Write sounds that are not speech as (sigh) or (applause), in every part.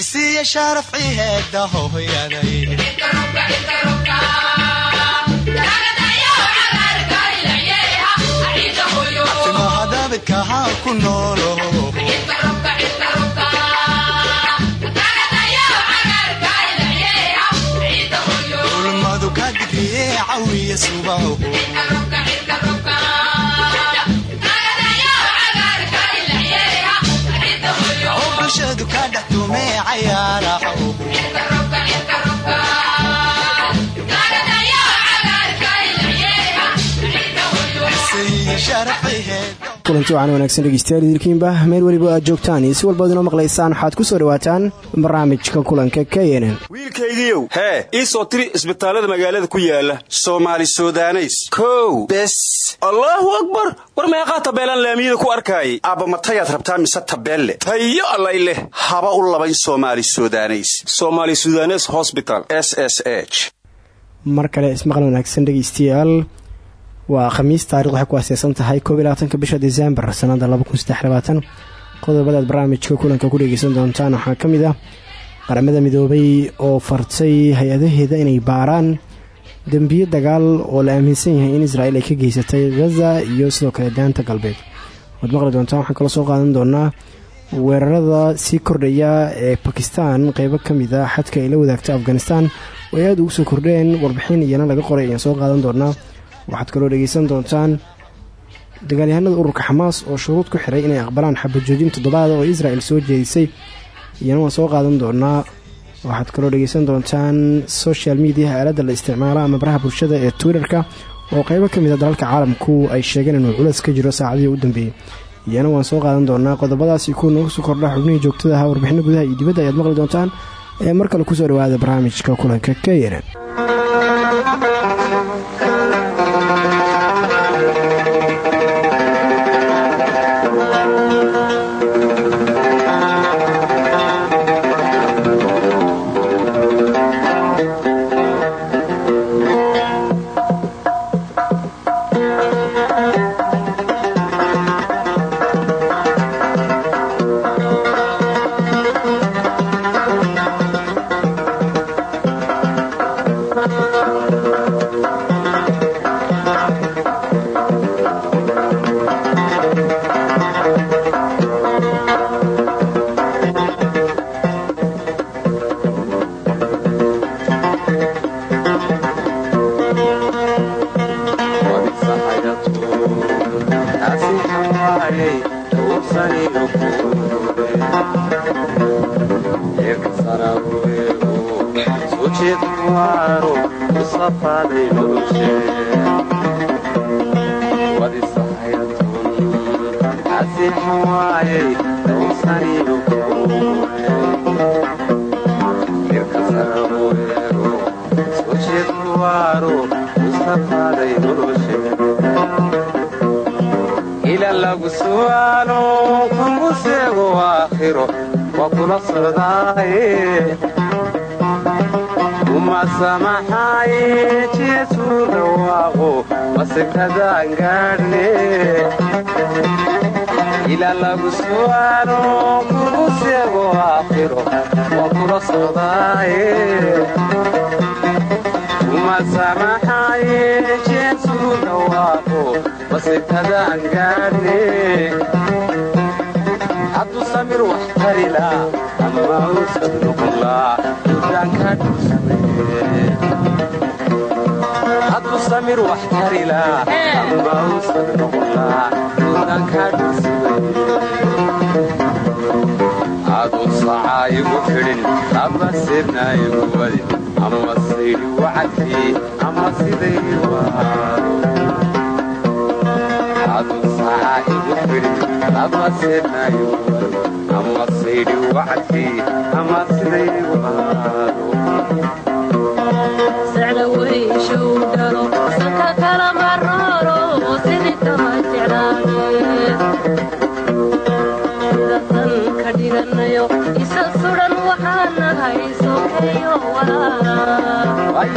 cisiiya sharafci heeda hooyaday timahadabidkaha ku noolo ulmadu ka digriye cawiya subaho bulshadu kulanti wacan wanaagsan dhegeystayaal idilkiinba meel weliba aad joogtaan iyo si walbaad inoo maqlaysaan waxaad ku soo dhawaataan barnaamijka kulanka k nn wiilkaygiiow hee ii soo tiri isbitaallada magaalada ku yaalla soomaali sudaneys. Kow. Bes. Allaahu akbar! War meeqaa tabeelaan laamiyada ku arkaayay aabba matayaad rabtaa mise tabeelle? Tayo allay leh. Haba u labayn somaali sudaneys. Somaali sudanes hosbital s s h. Mar kale ismaqal wanaagsan dhegeystayaal waa khamiis taarikh waxay ku aaseysan tahay koob bisha desembar sanada qodobadaad barnaamijka kulanka ku dhegeysan doontaan waxaa ka mid ah qaramada midoobay oo fartay hay'adaheeda inay baaraan dembiyo dagaal oo la aaminsan yahay in israel ay ka geysatay gaza iyo sidoo kale daanta galbeed. Waad maqli doontaan waxaan kaloo soo qaadan doonaa weerarada sii kordhaya ee bakistan qeybo ka mid a xadka ay la wadaagto afghanistan oo ay aada ugu soo kordheen warbixin iyana laga qoray ayaan soo qaadan doonaa waxaad kaloo dhegeysan doontaan dagaalyahanada ururka xamaas oo shuruud ku xiray inay aqbalaan xabajoojin toddobaada oo israel soo jeedisay. Iyana waan soo qaadan doonaa waxaad kaloo dhegeysan doontaan social mediaha aaladda la isticmaalo ama baraha bulshada ee twitter-ka oo qeybo ka mid a dalalka caalamku ay sheegeen inuu culeys ka jiro saacadihii u dambeeyey iyana waan soo qaadan doonaa qodobadaasi kuwa nooga soo kordha xubnihii joogtada ahaa warbixino gudaha iyo dibadda ayaad maqli doontaan. Ee mar kale ku soo dhawaada barnaamijka kulanka lacagtii ama sidaydu ahaaduu saca igu fidhi lama seednaayo ama saydhi wacagtii ama sidaydu ahaad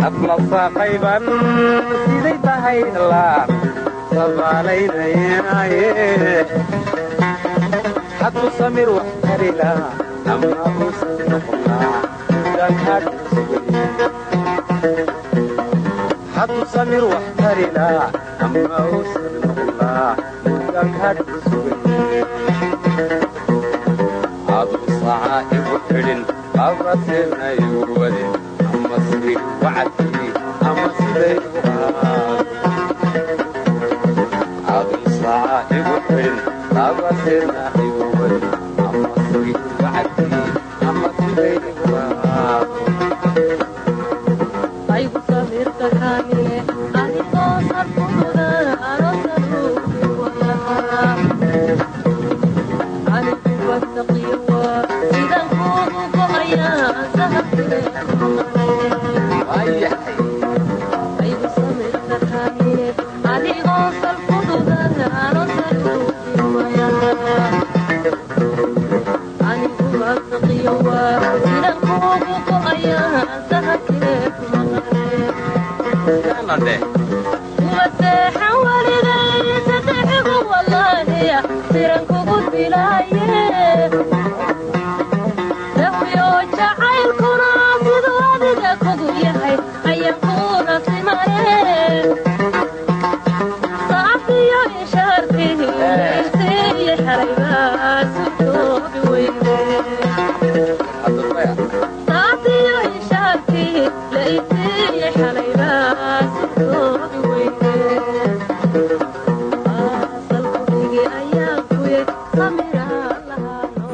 nafla saqayban siday tahay dhallaan hadu samir wax tarila ama uusan noqonaa hadu samir wax tarila ama uusan noqonaa mudankaadku sugay aduu saca igu xidhin abraseena igu wadin ama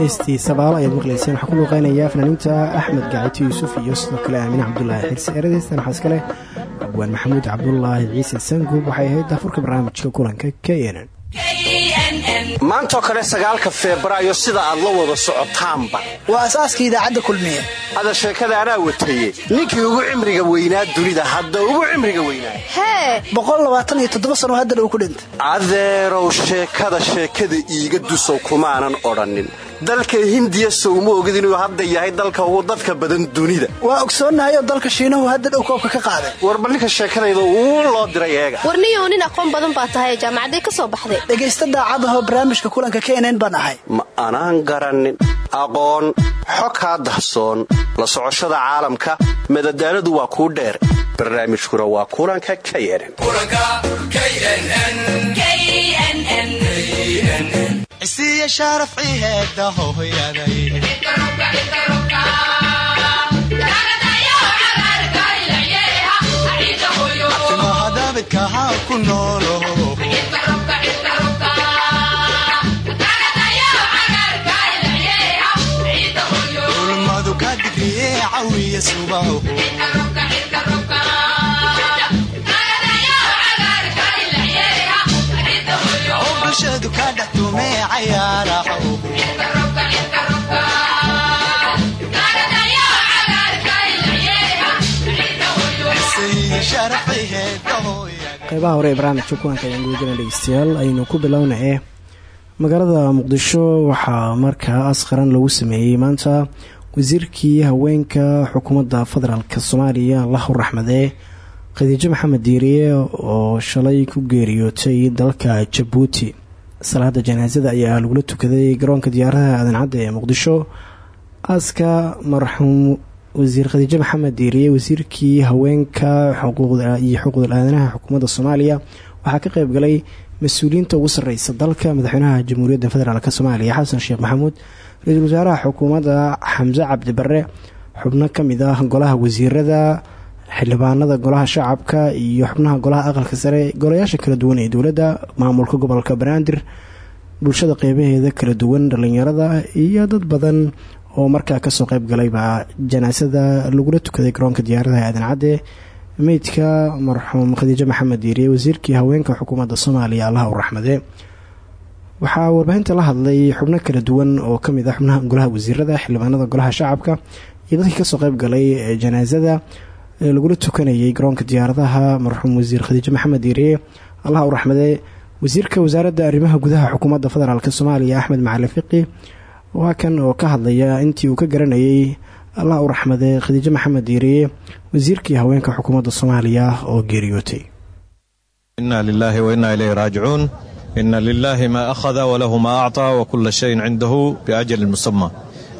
heestii sabaalo ayaad maqlayseen. Waxaa ku luuqeynayaa fanaaniinta axmed gaciti yuusuf iyo sidoo kale aamine cabdulaahi xirsi. Eeradeystan waxaa iskale abwaan maxamuud cabdulaahi ciise sanguub waxay ahayd daafurka barnaamijka kulanka k nn kale sagaalka febraayo sida aad la wada socotaanba. Waa asaaska idaacadda kulmiye. Hada sheekada anaa wataye ninkii ugu cimriga weynaa dunida hadda ugu cimriga weynaa. Hee! Sano haddana uu ku dhintay. Adeerow sheekada sheekada iiga dusow kumaanan odhannin dalka hindiya sowma ogid inuu hadda yahay dalka ugu dadka badan dunida. Waa ogsoonnahay oo dalka shiinahu hadda dhow koobka ka qaaday. Warba ninka sheekadayda uu loo diray eega. Warniyow nin aqoon badan baa tahay jaamacaday ka soo baxday. Dhegaysta daacadahoo barnaamijka kulanka knn baan ahay. Ma anaan garannin aqoon xo kaa dahsoon. La socoshada caalamka madadaaladu waa kuu dheer. Barnaamijkuna waa kulanka knn cisiiya shaaraf ciheeda hooyaday ulmadu ka digriye cawiya subaho qeybaha hore ee barnaamijka kulanka ayaan gudagelna dhegeystayaal aynu ku bilowna ee magaalada muqdisho waxaa markaa asqaran lagu sameeyey maanta wasiirkii haweenka xukuumadda federaalk soomaaliya allahu raxmadee khadiijo maxamed diiriye oo shalay ku geeriyootay dalka jabuuti salaada janaasada ayaa lagula tukaday garoonka diyaaradaha aadan-cadda ee muqdisho. Aaska marxuum wasiir khadiijo maxamed diiriye wasiirkii haweenka iyo xuquuqul aadanaha xukuumadda soomaaliya. Waxaa ka qeyb galay mas'uuliyiinta ugu sarreysa dalka madaxweynaha jamhuuriyadda federaalk soomaaliya xasan sheekh maxamuud ra'iisul wasaaraha xukuumadda xamse cabdi bare xubno ka mid ah golaha wasiirada xildhibaanada golaha shacabka iyo xubnaha golaha aqalka sare golayaasha kala duwan ee dowladda maamulka gobolka banaadir bulshada qeybaheeda kala duwan dhalinyarada iyo dad badan oo markaa ka soo qeyb galayba janaasada lagula tukaday garoonka diyaaradaha aadan cadde meydka marxuum khadiijo maxamed diiriye wasiirkii haweenka xukuumadda soomaaliya allaha u raxmade. Waxaa warbaahinta la hadlay xubno kala duwan oo ka mid ah xubnaha golaha wasiirada xildhibaanada golaha shacabka iyo dadkii ka soo qeyb galay janaasada ee lagula tukanayay garoonka diyaaradaha marxuum wasiir khadiijo maxamed diiriye allaha u raxmade wasiirka wasaaradda arrimaha gudaha xukuumadda federaalk soomaaliya axmed macali fiqi waa kan oo ka hadlaya intii uu ka garanayay allah u raxmade khadiijo maxamed diiriye wasiirkii haweenka xukuumadda soomaaliya oo geeriyootay. Ina lilahi waina ilayhi raajicuun. Ina lilahi maa akhada walahu maa acطaa wakula shayin cindahu biajalin musama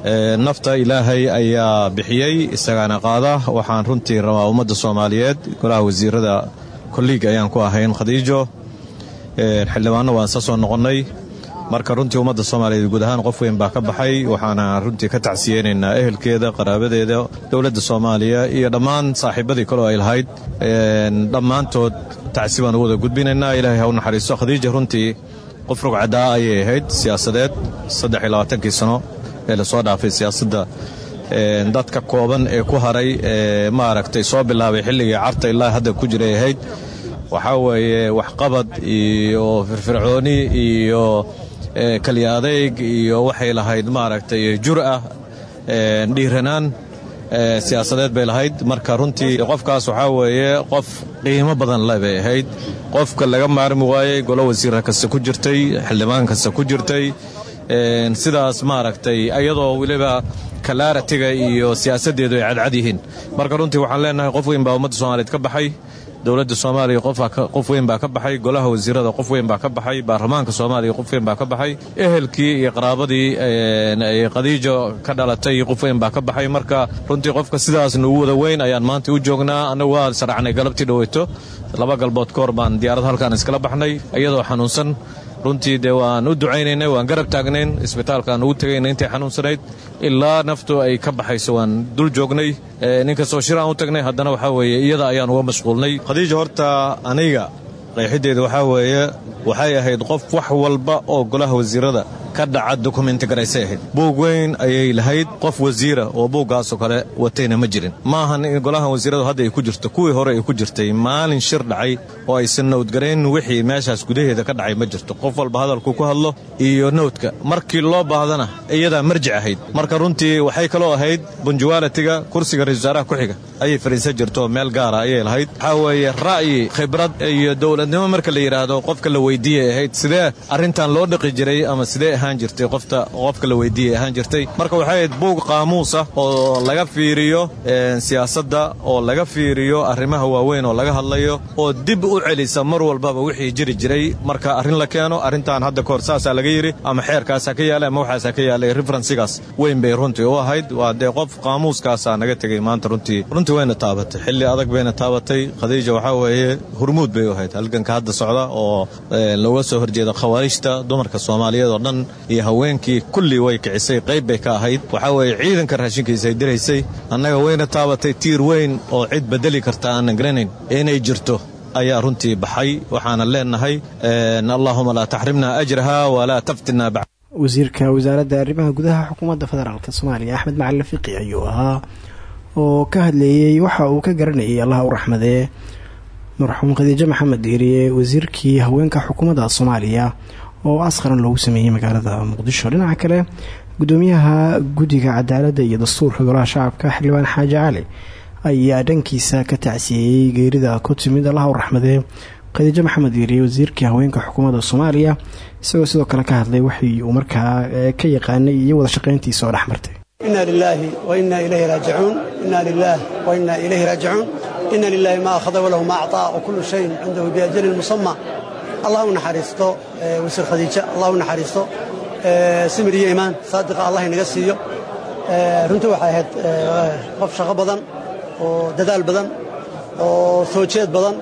nafta ilaahay ayaa bixiyey isagaana qaada. Waxaan runtii rabaa ummadda soomaaliyeed golaha wasiirada kolliig ayaan ku ahayn khadiijo. Xildhibaanno waan sa noqonnay. Marka runtii ummadda soomaaliyeed guud ahaan qof weyn baa ka baxay waxaana runtii ka tacsiyeynaynaa ehelkeeda qaraabadeeda dowladda soomaaliya iyo dhammaan saaxiibadii kaloo ay lahayd. Dhammaantood tacsi baan u wada gudbinaynaa. Ilaahay ha u naxariisto khadiija runtii qof rugcadaa ayay ahayd siyaasadeed saddexiylabaatankii sano ee la soo dhaafay siyaasadda dadka kooban ee ku haray maaragtay soo bilaabay xilligii carta ilaa hadda ku jiray ahayd. Waxaa weeye waxqabad iyo firfircooni iyo kaliya adayg iyo waxay lahayd maaragtay jur'a dhiiranaan siyaasadeed bay lahayd. Marka runtii qofkaas waxaa weeye qof qiimo badan le bay ahayd. Qofka laga maarmi waayey golo wasiira kasta ku jirtay xildhibaan kasta ku jirtay sidaas maaragtay iyadoo weliba kalaaratiga iyo siyaasaddeedu ay cadcad yihiin. Marka runtii waxaan leenahay qof weyn baa ummadda soomaaliyeed ka baxay dowladda soomaaliya qof weyn baa ka baxay golaha wasiirada qof weyn baa ka baxay baarlamaanka soomaaliya qof weyn baa ka baxay ehelkii iyo qaraabadii qadiijo ka dhalatay qof weyn baa ka baxay. Marka runtii qofka sidaasna ugu wada weyn ayaan maanta u joognaa annagu waa saracnay galabtii dhaweyto laba galbood ka baan diyaarad halkaan iskala baxnay iyadoo xanuunsan runtii dee waan u ducaynaynay waan garab taagnayn isbitaalkaan ugu tegayna intay xanuunsanayd ilaa naftu ay ka baxayso waan dul joognay ninkastoo shir aan u tagnay haddana waxaa weeye iyada ayaan uga mashquulnay. Khadiija horta aniga qeexideeda waxaa weeye waxay ahayd qof wax walba oo golaha wasiirada ka dhaca garaysay ahayd buug weyn ayay lahayd qof wasiira oo buuggaasoo kale watayna ma jirin. Maahan in golaha wasiiradu hadda ay ku jirto kuwii hore ay ku jirtay maalin shir dhacay oo aysan nowdgarayn wixii meeshaas gudaheeda ka dhacay ma jirto. Qof walba hadalku ku hadlo iyo nowdka markii loo baahdana iyadaa marjic ahayd. Marka runtii waxay kaloo ahayd bunjuwalitiga kursiga ra'isul wasaaraha ku-xiga. Ayay fadhiisan jirto meel gaara ayay lahayd. Waxaa weeye ra'yi khibrad iyo dowladnimo marka la yidhaahdo qofka la weydiiyay ahayd sidee arrintan loo dhiqi jiray ama sidee ahaan jirtay qofka la weydiiyay ahaan jirtay. Marka waxay ahayd buug qaamuusa oo laga fiiriyo siyaasadda oo laga fiiriyo arrimaha waaweyn oo laga hadlayo oo dib u celisa mar walbaba wixii jiri jiray. Marka arrin la keeno arrintan hadda kahor saasaa laga yidhi ama xeerkaasaa ka yaalay ama waxaasaa ka yaalay referensigaas weyn bay runtii u ahayd. Waa dee qof qaamuuskaasaa naga tegey maanta runtii runtii wayna taabatay. Xilli adag bayna taabatay. Khadiija waxaa weeye hurmuud bay u ahayd. Halganka hadda socda oo looga soo horjeeda khawaarijta dumarka soomaaliyeed oo dhan iyo haweenkii kullii way kicisay qayb bay ka ahayd. Waxaa weeye ciidanka raashinkiisa ay diraysay annaga wayna taabatay tiir weyn oo cid bedeli karta aanan garanayn inay jirto ayaa runtii baxay waxaana leenahay allaahuma laa taxrimna ajraha walaa taftinna wasiirka wasaaradda arrimaha gudaha xukuumadda federaalk soomaaliya axmed macalin fiqi ayuu ahaa oo ka hadleeyey waxa uu ka garanayay allah u raxmadee. Marxuum khadiijo maxamed diiriye wasiirkii haweenka xukuumadda soomaaliya oo asqaran loogu sameeyey magaalada muqdisho. Dhinaca kale gudoomiyaha guddiga cadaaladda iyo dastuurka golaha shacabka xildhibaan xaaji cali ayaa dhankiisa ka tacsiyeeyey geerida ku timid allah u raxmadee khadiijo maxamed diiriye wasiirkii haweenka xukuumadda soomaaliya isagoo sidoo kale ka hadlay waxii uu markaa ka yaqaanay iyo wada shaqayntiisa oo dhexmartay ina lilaahi wa ina ilayhi raajicuun. Ina lilaah wa ina ilayhi raajicuun. Ina lilaahi ma akhada walahu ma acطaa wa kullu shayin cindahu biajalin musama allah u naxariisto wasiir khadiija allah u naxariisto simir iyo imaan saadiqa allah inaga siiyo. Runtii waxay ahayd qof shaqo badan oo dadaal badan oo soo jeed badan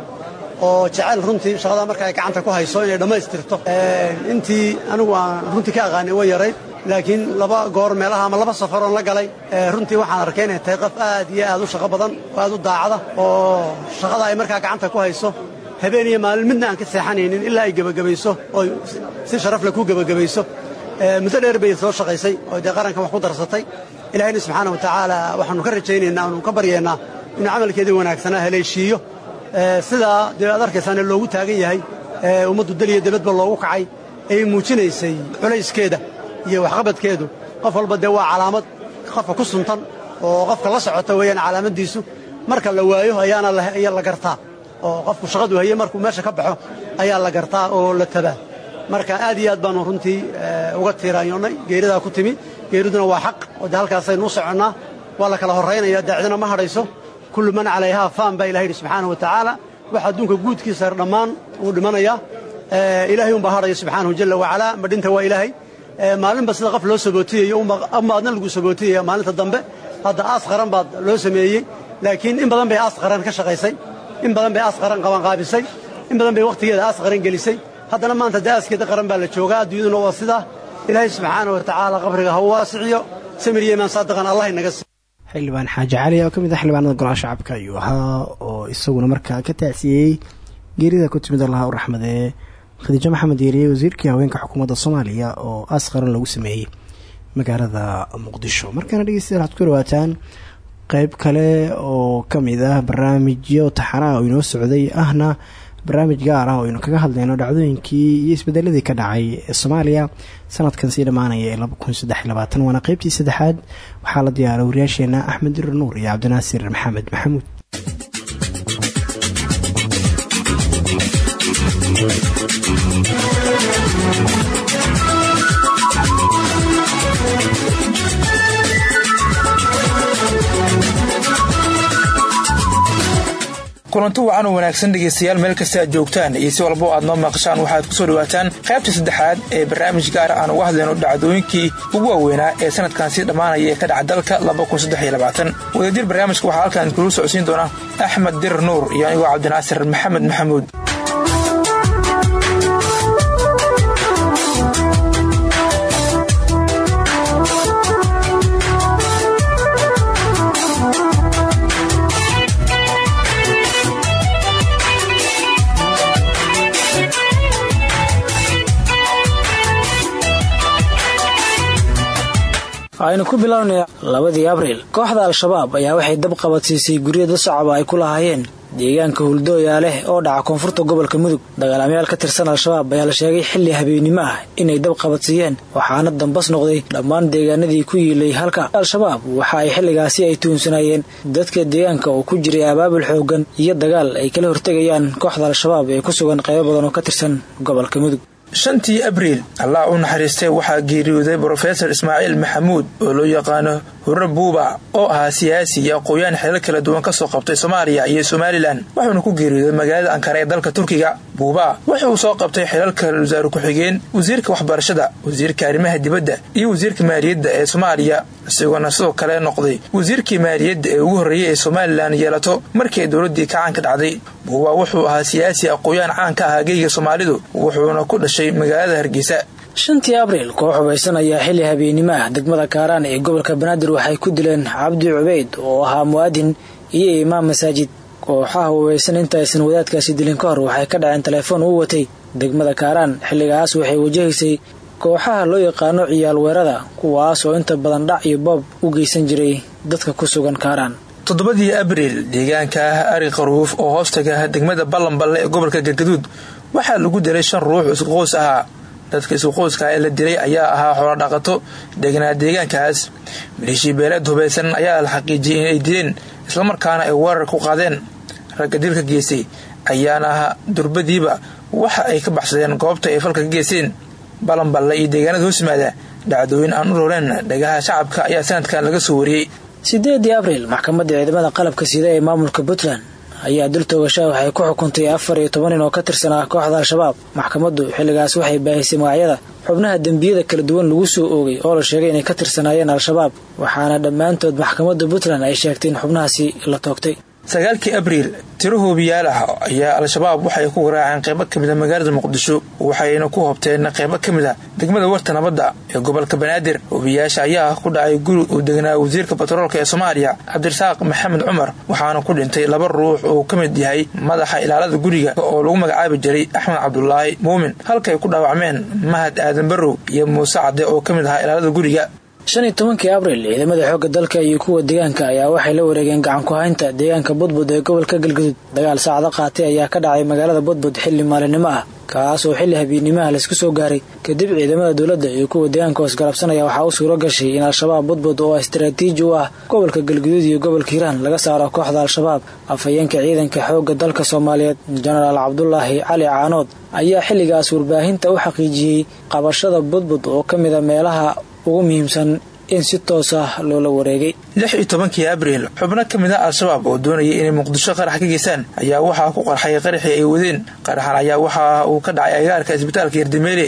oo jecel runtii shaqada marka ay gacanta ku hayso inay dhammaystirto. Intii anigu aan runtii ka aqaanay way yarayd laakiin laba goor meelaha ama laba safaroon la galay. Runtii waxaan arkay inay tahay qof aad iyo aad u shaqo badan oo aad u daacada oo shaqada ay markaa gacanta ku hayso habeen iyo maalin midna aan ka seexanaynin ilaa ay gebagabayso oo si sharafle ku gebagabayso muddo dheer bay soo shaqaysay oo dee qarankan wax ku darsatay. Ilaahayna subxaana wa tacaala waxaanu ka rajaynaynaa aanu ka baryaynaa inuu camalkeedii wanaagsanaa haleeshiiyo sidaa dee aad arkaysaane loogu taagan yahay ummaddu daliya debadba loogu kacay ay muujinaysay culayskeeda iyo waxqabadkeedu. Qof walba dee waa calaamad qofka ku suntan oo qofka la socota weeyaan calaamaddiisu marka la waayo ayaana la gartaa oo qofku shaqadu haye markuu meesha ka baxo ayaa la gartaa oo la tabaa. Marka aad iyo aad baanu runtii uga tiiraanyoonnay geeridaa ku timi. Geeriduna waa xaq oo dee halkaasaynu u soconnaa. Waa la kala horraynaya daacdina ma hadhayso. Kullu man calayhaa faan baa ilaha yidhi wa tacaala. Waxa adduunka guudkiisa dhammaan uu dhimanayaa ilaahay umbaa hadhaya subxaanahu jalla wacalaa madhinta waa ilaahay. Maalinba sida qof loo sabootiyayo amaadna lagu sabootiyaya maalinta dambe hadda aas qaran baad loo sameeyey. Laakiin in badan bay aas qaran ka shaqaysay in badan bay aas qaran qabanqaabisay in badan bay wakhtigeeda aas qaran gelisay. Haddana maanta dee aaskeeda qaran baa la joogaa adduunyaduna waa sidaa ilaahay subxaana wa tacaala qabriga ha u waasiciyo. Samir iyo imaan saadiqan allah inaga sii xildhibaan xaaji cali oo ka mid ah xildhibaanada golaha shacabka ayuu ahaa oo isaguna markaa ka tacsiyey geerida ku timid allaha u raxmadee khadiijo maxamed yeeriye wasiirkii haweenka xukuumadda soomaaliya oo aas qaran lagu sameeyey magaalada muqdisho. Markaana dhegeystayaal waxaad ku dhawaataan qeyb kale oo ka mid ah barnaamijyo taxanaha oo inoo socday ahna barnaamij gaar ah oo aynu kaga hadlayno dhacdooyinkii iyo isbedeladii ka dhacay soomaaliya. Sanadkan sii dhammaanaya ee waana qeybtii saddexaad. Waxaa la diyaaray wariyaasheena axmed dirir nuur iyo cabdinaasir maxamed maxamuud kulanti wacan oo wanaagsan dhegaystayaal meel kasta aad joogtaan. Iyo si walbo aad noo maqashaan waxaad ku soo dhawaataan qaybta saddexaad ee barnaamij gaara aan uga hadlayno dhacdooyinkii ugu waaweynaa ee sanadkan sii dhammaanaya ee ka dhaca dalka wadajir barnaamijka waxaa halkan kulu socodsiin doona axmed dirir nuur iyo anigoo cabdinaasir maxamed maxamuud aynu ku bilownay labadii abriil. Kooxda al-shabaab ayaa waxay dab qabadsiisay guryo dad shacaba ay ku lahaayeen. Deegaanka huldooyaa leh oo dhaca koonfurta gobolka mudug. Dagaalamayaal ka tirsan al-shabaab ayaa la sheegay xilli habeennimo ah inay dab qabadsiiyeen waxaana dambas noqday dhammaan deegaanadii ku yiilay halka. Al-shabaab waxa ay xilligaasi ay tuunsanaayeen dadka deegaanka oo ku jiray abaabul xoogan iyo dagaal ay kala hortegayaan kooxda al-shabaab ee ku sugan qaybo badan oo ka tirsan gobolka mudug shantii abriil allah u naxariistay waxaa geeriyooday brofesor ismaaciil maxamuud oo loo yaqaano hurre buuba oo ahaa siyaasi iyo aqooyaan xeelal kala duwan ka soo qabtay soomaaliya iyo somalilan wuxuuna ku geeriyooday magaalada ankara ee dalka turkiga buuba. Wuxuu soo qabtay xeelalka wasaare ku-xigeen wasiirka waxbarashada wasiirka arrimaha dibadda iyo wasiirka maaliyadda ee soomaaliya isagoona sidoo kale noqday wasiirkii maaliyadda ee ugu horreeyey ee somalilan yeelato markii ay dowladii kacaan ka dhacday. Buuba wuxuu ahaa siyaasi aqooyaan caan ka ahaa geyga soomaalidu wuxuuna ku dhashay magaalada hargeysa shantii abriil koox hubaysan ayaa xilli habeennimo ah degmada kaaraan ee gobolka banaadir waxay ku dileen cabdi cubeyd oo ahaa mu'aadin iyo imaam masaajid. Kooxaha hubaysan intaysan wadaadkaasi dilin ka hor waxay ka dhaceen telefoon uu watay. Degmada kaaraan xilligaas waxay wajahaysay kooxaha loo yaqaano ciyaal weerada kuwaas oo inta badan dhac iyo boob u geysan jiray dadka ku sugan kaaraan. Toddobadii abriil deegaanka ari qaruuf oo hoostaga degmada ballanballe ee gobolka galgaduud waxaa lagu dilay shan ruux iskuqoys ahaa dadka iskuqoyska ee la dilay ayaa ahaa xoolodhaqato degnaa deegaankaas. Maleeshii beeleed hubaysan ayaa la xaqiijiyey inay dileen islamarkaana ay weerar ku qaadeen. Ragga dilka geystay ayaana durbadiiba waxa ay ka baxsadeen goobta ay falka ka geysteen. Balanballe iyo deegaanada hoos yimaada dhacdooyin aan u rooreen dhagaha shacabka ayaa sanadkan laga soo wariyey sideedii abriil maxkamadda ciidamada qalabka sida ee maamulka puntland ayaa dul toogashaa waxay ku xukuntay afar iyo toban oo ka tirsanaa kooxda al-shabaab. Maxkamaddu xilligaas waxay baahisay magacyada xubnaha dembiyada kala duwan lagu soo oogay oo la sheegay inay ka tirsanaayeen al-shabaab waxaana dhammaantood maxkamadda puntland ay sheegtay in xubnahaasi la toogtay sagaalkii abriil tiro hoobiyaal ah ayaa al-shabaab waxay ku garaaceen qeybo ka mida magaalada muqdisho waxayna ku hobteen qeybo ka mid a degmada warta nabadda ee gobolka banaadir. Hoobiyaasha ayaa ku dhacay guri uu degnaa wasiirka batroolka ee soomaaliya cabdirasaaq maxamed cumar waxaana ku dhintay laba ruux oo ka mid yahay madaxa ilaalada guriga oo lagu magacaabi jiray axmed cabdulaahi muumin. Halkay ku dhaawacmeen mahad aadan barrow iyo muuse cadde oo ka mid ahaa ilaalada guriga shan iyo tobankii abriil ciidamada xoogga dalka iyo kuwa deegaanka ayaa waxay la wareegeen gacan ku-haynta deegaanka budbud ee gobolka galgudud dagaal saacado qaatay ayaa ka dhacay magaalada budbud xilli maalinimo ah kaas oo xilli habeenimaha laysku soo gaaray. Kadib ciidamada dowladda iyo kuwa deegaanka hoosgarabsanaya waxaa u suuro gashay in al-shabaab budbud oo istaraatiiji u ah gobolka galguduud iyo gobolka hiiraan laga saaro kooxda al-shabaab. Afhayeenka ciidanka xoogga dalka soomaaliyeed jenaraal cabdulaahi cali caanood ayaa xilligaas warbaahinta u xaqiijiyey qabashada budbud oo ka mida meelaha ugu muhiimsan in si toos ah loola wareegay. Lix iyo tobankii abriil xubno ka mid a al-shabaab oo doonayay inay muqdisho qarax ka geystaan ayaa waxaa ku qarxay qaraxii ay wadeen. Qaraxan ayaa waxa uu ka dhacay agaarka isbitaalka yardameele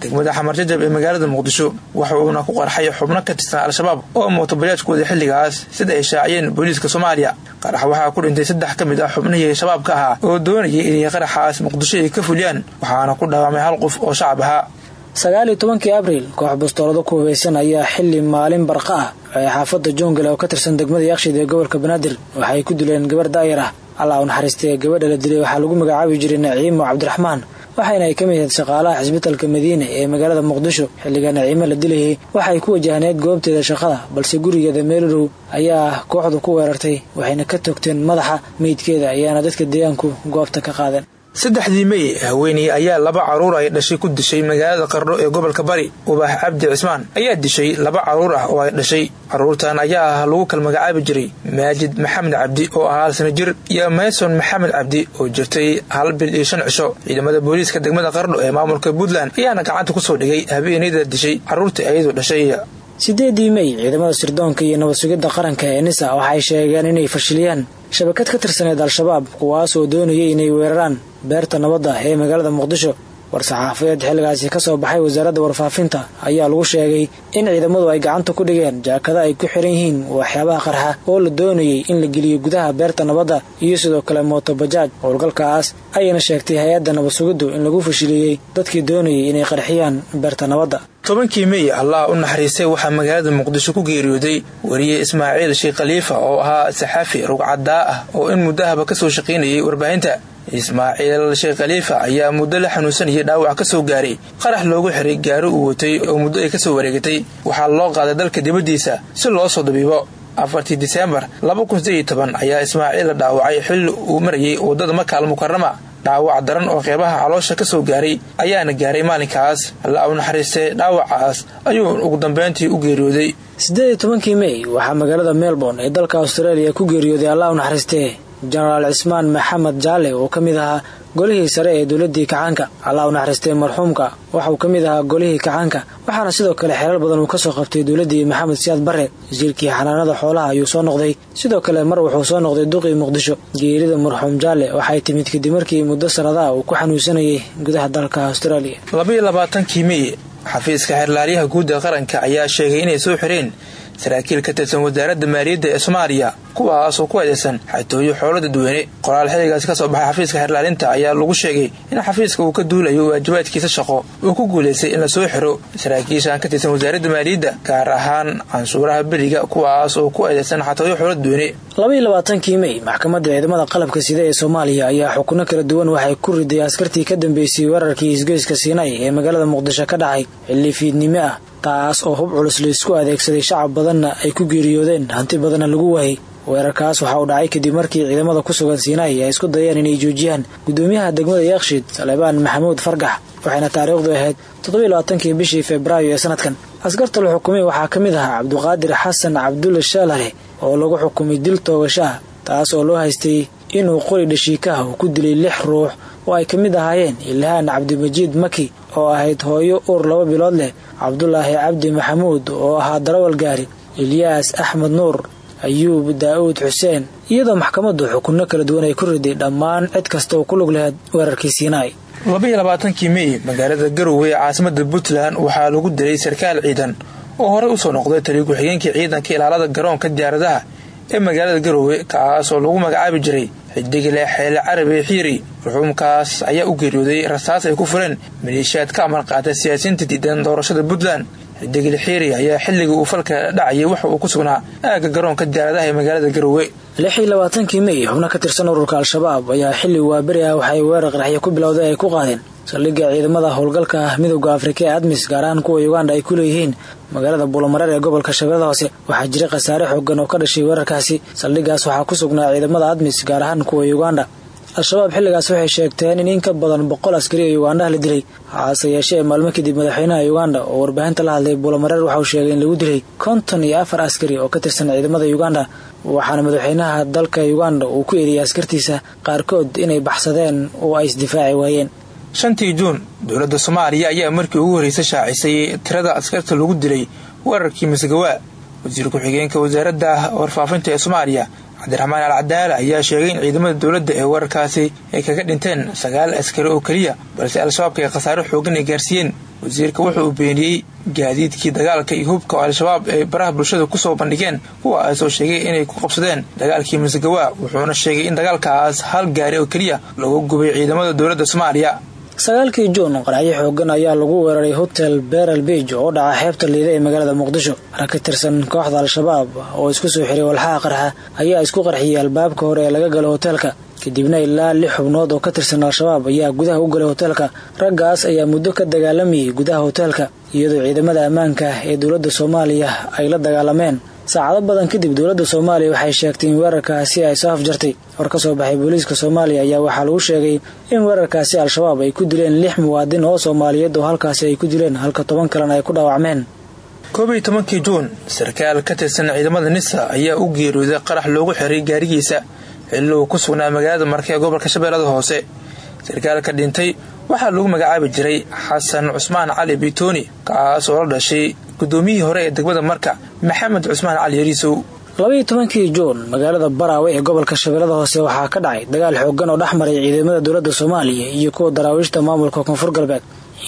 degmada xamarjajab ee magaalada muqdisho waxa ku qarxay xubno ka tirsan al-shabaab oo mootobayaajkooda xilligaas sida ay shaaciyeen booliiska soomaaliya. Qarax waxaa ku dhintay saddex ka mid ah xubnihii shabaabka ahaa oo doonayay inay qaraxaas muqdisho ay ka fuliyaan waxaana ku dhaawamay hal qof oo shacab ahaa sagaal iyo tobankii abriil koox bastoolado ku hubaysan ayaa xili maalin barqa ah. Ee xaafadda joongale oo ka tirsan degmada yakshiid ee gobolka banaadir waxay ku dileen gabar daayar ah allah u gabadha la dilay waxaa lagu magacaabi jiray naciimo cabdiraxmaan waxayna ay ka mid ahayd shaqaalaha xisbitalka madiine ee magaalada muqdisho. Xilliga naciimo la dilayay waxay ku wajahneed goobteeda shaqada balse gurigeeda meelodhow ayaa kooxdu ku weerartay waxayna ka toogteen madaxa meydkeeda ayaana dadka deegaanku goobta ka qaadeen saddexdii mey haweeney ayaa laba carruur ay dhashay ku dishay magaalada qardho ee gobolka bari ubax cabdi cismaan ayaa dishay laba carruur ah oo ay dhashay. Caruurtan ayaa ah lagu kala magacaabi jiray maajid maxamed cabdi oo ahaa hal jir iyo mayson maxamed cabdi oo jirtay hal bil iyo shan cisho ciidamada booliiska degmada qardho ee maamulka puntland ayaana gacanta ku soo dhigay habeeneyda dishay carruurta iyadu dhashay. Sideedii mey ciidamada sirdoonka iyo nabad sugidda qaranka ee nisa waxay sheegeen inay fashiliyaan shabakad ka tirsaneed al-shabaab kuwaas oo doonayay inay weeraraan beerta nabadda ee magaalada muqdisho war-saxaafadeed xilligaasi ka soo baxay wasaaradda warfaafinta ayaa lagu sheegay in ciidamadu ay gacanta ku dhigeen jaakada ay ku xiran yihiin waxyaabaha qarxa oo la doonayay in la geliyo gudaha beerta nabadda iyo sidoo kale mootobajaaj howlgalkaas ayayna sheegtay hay'adda nabad in lagu fashiliyey dadkii doonayay inay qarxiyaan beerta nabadda. Tobankii mey allah u naxariistay waxaa magaalada muqdisho ku geeriyooday wariye ismaaciil sheekh khaliifa oo ahaa saxaafi rugcadaa ah oo in muddahaba ka soo shaqaynayay warbaahinta ismaaciil sheekh khaliifa ayaa muddo la xanuunsanayay dhaawac ka soo gaaray. Qarax loogu xiray gaari uu watay oo muddo ay ka soo wareegatay waxaa loo qaaday dalka dibaddiisa si loo soo dabiibo. Afartii diseembar ayaa ismaaciil la dhaawacay xilli uu marayay waddada makaal mukarama dhaawac daran oo qeybaha caloosha ka soo gaaray ayaana gaaray maalinkaas. Alla u naxariistay dhaawacaas ayuu ugu dambeyntii u geeriyooday. Siddeed iyo tobankii mey waxaa magaalada melbourne ee dalka australia ku geeriyooday allah u naxariistee jenaraal cismaan maxamed jaale oo ka mid ahaa golihii sare ee dowladii kacaanka. Allah u marxuumka waxauu ka mid ahaa golihii kacaanka waxaana sidoo kale xeerar badan uu ka soo qabtay dowladii maxamed siyaad bare wasiirkii xanaanada xoolaha ayuu soo noqday sidoo kale mar wuxuu soo noqday duqii muqdisho. Geerida marxuum jaale waxay timid kadib markii muddo sanadaha uu ku xanuunsanayay gudaha dalka australia. Labaiyo labaatankii mey xafiiska xeerlaaliyaha guud ee qaranka ayaa sheegay inay soo xireen saraakiil ka tirsan wasaaradda maaliyadda ee soomaaliya kuwaas oo ku adeegsan xatooyo xoolo dadweyne qoraal xilligaasi ka soo baxay xafiiska xeerlaalinta ayaa lagu sheegay in xafiiska uu ka duulayo waajibaadkiisa shaqo. Uu ku guulaystay in la soo xiro saraakiishan ka tirsan wasaaradda maaliyadda gaar ahaan canshuuraha beriga kuwaas oo ku adeegsan xatooyo xoolo dadweyne labaiyo labaatankii mey maxkamadda ciidamada qalabka sida ee soomaaliya ayaa xukuno kala duwan waxay ku riday askartii ka dambeysay weerarkii isgoyska siinay ee magaalada muqdisho ka dhacay xilli fiidnimo ah taas oo hub culus la isku adeegsaday shacab badanna ay ku geeriyoodeen. Hanti badanna lagu waayay. Weerarkaas waxa uu dhacay kadib markii ciidamada ku sugan siinay ay isku dayeen inay joojiyaan. Gudoomiyaha degmada yakshiid salebaan maxamuud fargax waxayna taariikhdu ahayd toddobailabaatankii bishii febraayo ee sanadkan. Askarta la xukumay waxaa ka mid ahaa cabduqaadir xasan cabdulle shaalale oo lagu xukumay dil toogashaah taas oo loo haystay inuu qori dhashiikaha uu ku dilay lix ruux oo ay ka ahaayeen ilhaan cabdimajiid maki oo ahayd hooyo uur laba bilood leh cabdulaahi cabdi maxamuud oo ahaa darawal gaari ilyaas axmed nuur ayuub daa'uud xuseen. Iyadoo maxkamaddu xukunno kala duwan ay ku riday dhammaan cid kasta oo ku lug lahayd weerarkii siinaay labaiyo labaatankii mey magaalada garowe ee caasimada puntland waxaa lagu dilay sarkaal ciidan oo horey u soo noqday taliya ku-xigeenkii ciidanka ilaalada garoonka diyaaradaha ee magaalada garowe kaas oo lagu magacaabi jiray xidigile xeele carabi xiiri ruxuumkaas ayaa u geeriyooday rasaas ay ku fureen maleeshiyaad ka amar qaatay siyaasiyiinta diidan doorashada puntland. Xidigile xiiri ayaa xilligii uu falka dhacayay waxa uu ku sugnaa aagga garoonka diyaaradaha ee magaalada garowe. Lix iyo labaatankii mey xubno ka tirsan ururka al-shabaab ayaa xilli waaberi ah waxay weerar qaraxyo ku bilowday ay ku qaadeen saldhigga ciidamada howlgalka midowda afrika ee admis gaar ahaan kuwa uganda ay ku leeyihiin magaalada buulamareer ee gobolka shabeellada hoose waxaa jiray khasaare xoogan oo ka dhashay weerarkaasi. Saldhiggaas waxaa ku sugnaa ciidamada admis gaar ahaan kuwa uganda. Al-shabaab xilligaas waxay sheegteen in in ka badan boqol askari oo ugandaha la dilay. Hase yeeshee maalmo kadib madaxweynaha uganda oo warbaahinta la hadlay buulamareer waxauu sheegay in lagu dilay konton iyo afar askari oo ka tirsan ciidamada uganda. Waxaana madaxweynaha dalka uganda uu ku eedeeyay askartiisa qaarkood inay baxsadeen oo ay isdifaaci waayeen shantii juun dowladda soomaaliya ayaa markii ugu horreysay shaacisay tirada askarta lagu dilay weerarkii masgawaa wasiir ku-xigeenka wasaaradda warfaafinta ee soomaaliya cabdiraxmaan al cadaala ayaa sheegay in ciidamada dowladda ee weerarkaasi ay kaga dhinteen sagaal askari oo keliya balse al-shabaabka ay khasaaro xoogan ay gaarsiiyeen. Wasiirka wuxa beeniyey gaadiidkii dagaalka iyo hubka oo al-shabaab ay baraha bulshada ku soo bandhigeen kuwaasoo sheegay inay ku qabsadeen dagaalkii masgawaa wuxuuna sheegay in dagaalkaas hal gaari oo keliya lagu gubay ciidamada dowladda soomaaliya sagaalkii juun qaraxyo xoogan ayaa lagu weeraray hotel beral beij oo dhaca xeebta liida ee magaalada muqdisho. Rag ka tirsan kooxda al-shabaab oo isku soo xiray walxaha qarxa ayaa isku qarxiyey albaabka hore ee laga galo hoteelka kadibna ilaa lix xubnood oo ka tirsan al-shabaab ayaa gudaha u galay hoteelka raggaas ayaa muddo ka dagaalamayay gudaha hoteelka iyadoo ciidamada ammaanka ee dowladda soomaaliya ay la dagaalameen saacado badan kadib dowladda soomaaliya waxay sheegtay in weerarkaasi ay soo afjartay. Hor ka soo baxay booliiska soomaaliya ayaa waxaa lagu sheegay in weerarkaasi al-shabaab ay ku dileen lix muwaadin oo soomaaliyeed oo halkaasi ay ku dileen halka toban kalena ay ku dhaawacmeen. Koob iyo tobankii juun sarkaal ka tirsan ciidamada nisa ayaa u geeriyooday qarax loogu xiray gaarigiisa. Xilli uu ku sugnaa magaalada marke ee gobolka shabeellada hoose. Sarkaalka dhintay waxaa lagu magacaabi jiray xasan cusmaan cali bitooni kaas oo la dhashay gudoomiyihii hore ee degmada marka maxamed cusmaan cali yariisow. Labaiyo tobankii juun magaalada baraawe ee gobolka shabeellada hoose waxaa ka dhacay dagaal xoogan oo dhex maray ciidamada dowladda soomaaliya iyo kuwa daraawiishta maamulka koonfur galbeed.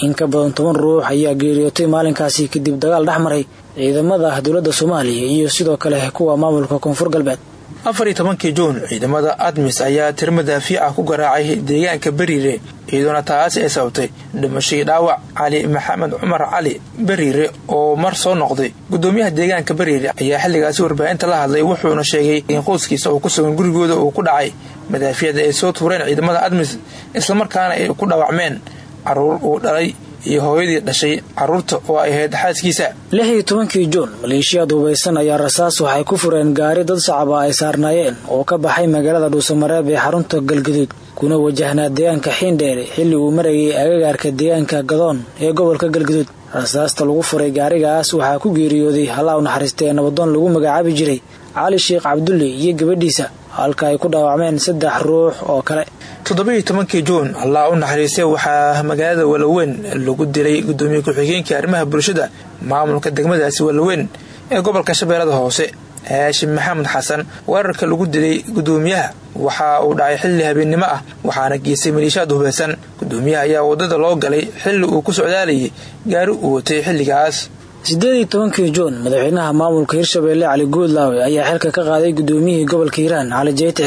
In ka badan toban ruux ayaa geeriyootay maalinkaasi kadib dagaal dhex maray ciidamada dowladda soomaaliya iyo sidoo kale kuwa maamulka koonfur galbeed afar iyo tobankii juun ciidamada admis ayaa tirma daafiica ku garaacay deegaanka beriire iyadoona taasi ay sababtay dhimashadii dhaawac cali maxamed cumar cali beriire oo mar soo noqday. Gudoomiyaha deegaanka beriire ayaa xilligaasi warbaahinta la hadlay wuxuuna sheegay in qoyskiisa oo ku sugan gurigooda uu ku dhacay. Madaafiicda ay soo tuureen ciidamada admis islamarkaana ay ku dhaawacmeen carruur uu dhalay iyo hooyadii dhashay carruurta oo ay ahayd xaaskiisa. Lix iyo tobankii juun maleeshiyaad hubaysan ayaa rasaas waxay ku fureen gaari dad shacaba ay saarnaayeen oo ka baxay magaalada dhuusamareeb ee xarunta galgaduud kuna wajahnaa deegaanka xiindheere xilli uu marayay agagaarka deegaanka gadoon ee gobolka galgaduud rasaasta lagu furay gaarigaas waxaa ku geeriyooday hallaa u naxariistay ee nabadoon lagu magacaabi jiray cali sheekh cabdulle iyo gabadhiisa halka ay ku dhaawacmeen saddex ruux oo kale. Toddobiiyo tobankii juun allah u naxariistay waxaa magaalada walaweyn lagu dilay gudoomiye ku-xigeenka arrimaha bulshada maamulka degmadaasi walaweyn ee gobolka shabeellada hoose haashim maxamed xasan. Weerarka lagu dilay gudoomiyaha waxa uu dhacay xilli habeennimo ah waxaana geystay maliishaad hubeysan. Gudoomiyaha ayaa waddada loo galay xilli uu ku socdaalayay gaari uu watay xilligaas siddeed iyo tobankii juun madaxweynaha maamulka hirshabeelle cali guudlaawe ayaa xilka ka qaaday gudoomiyihii gobolka hiiraan. Cali jeyti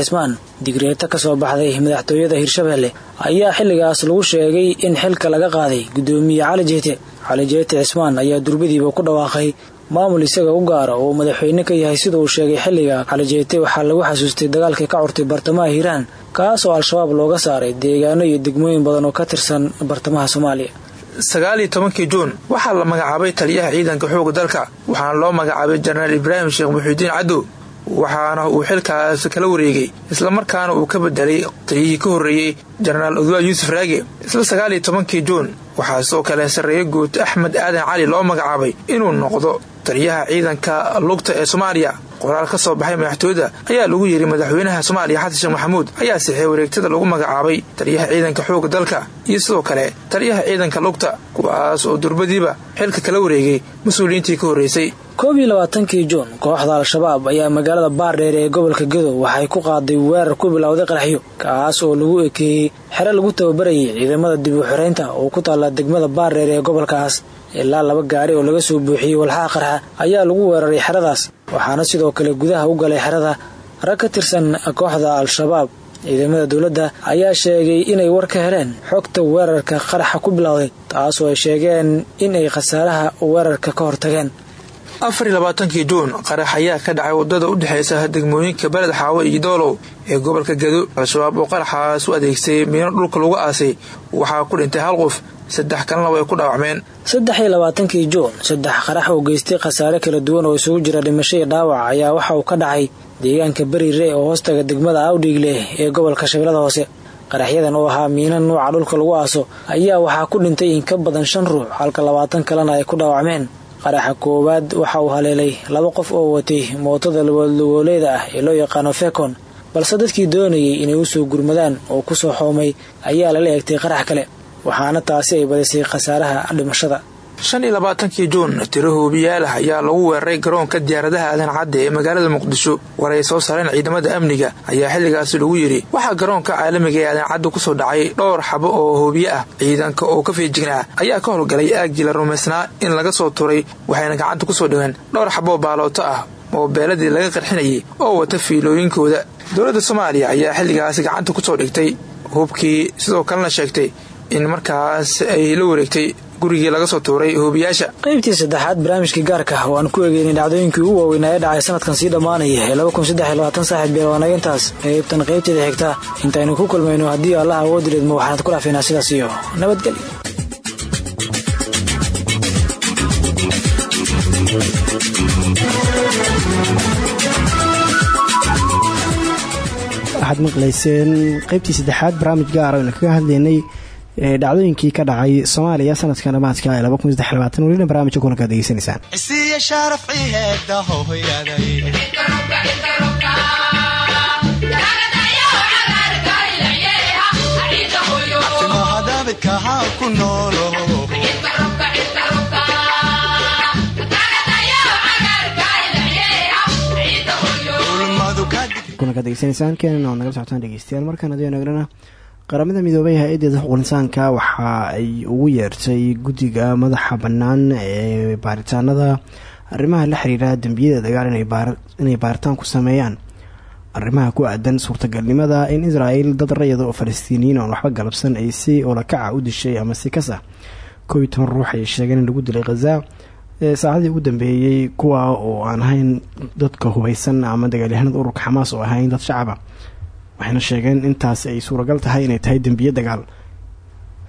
digreeto ka soo baxday madaxtooyada hirshabeelle ayaa xilligaas lagu sheegay in xilka laga qaaday gudoomiye cali jeyte cali jeyti cismaan ayaa durbadiiba ku dhawaaqay maamul isaga u gaara oo madaxweyne ka yahay sida uu sheegay xilliga calijeete waxaa lagu xasuustay dagaalkii ka curtay bartamaha hiiraan kaas oo al-shabaab looga saaray deegaano iyo degmooyin badan oo ka tirsan bartamaha soomaaliya sagaaliyo tobankii juun waxaa la magacaabay taliyaha ciidanka xooga dalka waxaana loo magacaabay jenaraal ibraahim sheekh muxiudiin cadow waxaana uu xilkaas kala wareegay islamarkaana uu ka bedelay taliyihii ka horreeyey jenaraal udwaa yuusuf raage. Isla sagaaliyo tobankii juun waxaa sidoo kale sarreeye guud axmed aadan cali loo magacaabay inuu noqdo taliyaha ciidanka lugta ee soomaaliya qoraal ka soo baxay madaxtooyada ayaa lagu yidhi madaxweynaha soomaaliya xasan sheekh maxamuud ayaa sixay wareegtada lagu magacaabay taliyaha ciidanka xooga dalka. Iyo sidoo kale taliyaha ciidanka lugta kuwaas oo durbadiiba xilka kala wareegay mas'uuliyiintii ka horreysay. Koob iyo labaatankii juun kooxda al-shabaab ayaa magaalada baardheer ee gobolka gadow waxay ku qaaday weerar ku bilowday qaraxyo kaas oo lagu ekeeyey xere lagu tababarayay ciidamada dib u xoreynta oo ku taalla degmada baardheer ee gobolkaas ilaa laba gaari oo laga soo buuxiyey walxaha qarxa ayaa lagu weeraray xeradaas waxaana sidoo kale gudaha u galay xerada rag ka tirsan kooxda al-shabaab. Ciidamada dowladda ayaa sheegay inay war ka heleen xogta weerarka qaraxa ku bilowday taasoo ay sheegeen in ay khasaaraha weerarka ka hortageen. Afariyo labaatankii juun qarax ayaa ka dhacay waddada u dhexaysa degmooyinka beled xaawo iyo doolow ee gobolka gado. Al-shabaab oo qaraxaas u adeegsay miino dhulka lagu aasay waxaa ku dhintay hal qof saddex kalena way ku dhaawacmeen. Saddex iyo labaatankii juun saddex qarax oo geystay khasaare kala duwan oo isugu jira dhimasho iyo dhaawac ayaa waxa uu ka dhacay deegaanka beriire oo hoostaga degmada awdhiigle ee gobolka shabeellada hoose. Qaraxyadan oo ahaa miina nuuca dhulka lagu aaso ayaa waxaa ku dhintay in ka badan shan ruux halka labaatan kalena ay ku dhaawacmeen. Qaraxa koowaad waxa uu haleelay laba qof oo watay mootada lugooleyda ah ee loo yaqaano fekon balse dadkii doonayay inay u soo gurmadaan oo ku soo xoomay ayaa lala eegtay qarax kale waxaana taasi ay badisay khasaaraha dhimashada. Shan iyo labaatankii juun tiro hoobiyaal ah ayaa lagu weeraray garoonka diyaaradaha aadan cadde ee magaalada muqdisho. War ay soo saareen ciidamada amniga ayaa xilligaasi lagu yidhi waxaa garoonka caalamiga ee aadan cadde ku soo dhacay dhowr xabo oo hoobiye ah. Ciidanka oo ka feejignaa ayaa ka howlgalay aaggii la rumaysnaa in laga soo turay waxayna gacanta ku soo dhigeen dhowr xaboo baalooto ah oo beeladii laga qarxinayay oo wata fiilooyinkooda. Dowladda soomaaliya ayaa xilligaasi gacanta ku soo dhigtay. Hubkii sidoo kalena sheegtay in markaas ay la wareegtay gurigii laga soo tuuray hoobiyaasha qaybtii saddexaad barnaamijkii gaarka oo aan ku eegeynay dhacdooyinkii ugu waaweynaa ee dhacay sanadkan sii dhammaanaya ee saaxib beelwaanaga intaas qaybtan qaybteeda xigta. Intaynu ku kulmayno haddii allah awood dileedmo waxaanad ku dhaafaynaa sidaas iyo nabadgelyo. Waxaad maqlayseen qaybtii saddexaad barnaamij gaar aynu kaga hadlaynay dhacdooyinkii ka dhacay soomaaliya sanadkan dhamaadka welina barnamijka kulankaad degeysanaysaan kulankaad degeysanaysaan keenan oo nagala socotaan dhegeystayaal. Markaan adiyo nagrana qaramada midoobay hay'adeeda xuquuqinsaanka waxa ay ugu yeertay guddiga madaxa bannaan ee baaritaanada arrimaha la xiriira dembiyada dagaal inay baaritaan ku sameeyaan. Arrimaha ku aadan suurtagalnimada in israel dad rayada oo falastiiniyiin oon waxba galabsan ay si olakaca u dishay ama si kas ah. Koob iyo toban ruux ay sheegeen in lagu dilay khaza saacadii ugu dambeeyey kuwa oo aan ahayn dadka hubeysan ama dagaalyahanada ururka xamaas oo ahayn dad shacaba waxayna sheegeen intaas ay suuragal tahay inay tahay dembiye dagaal.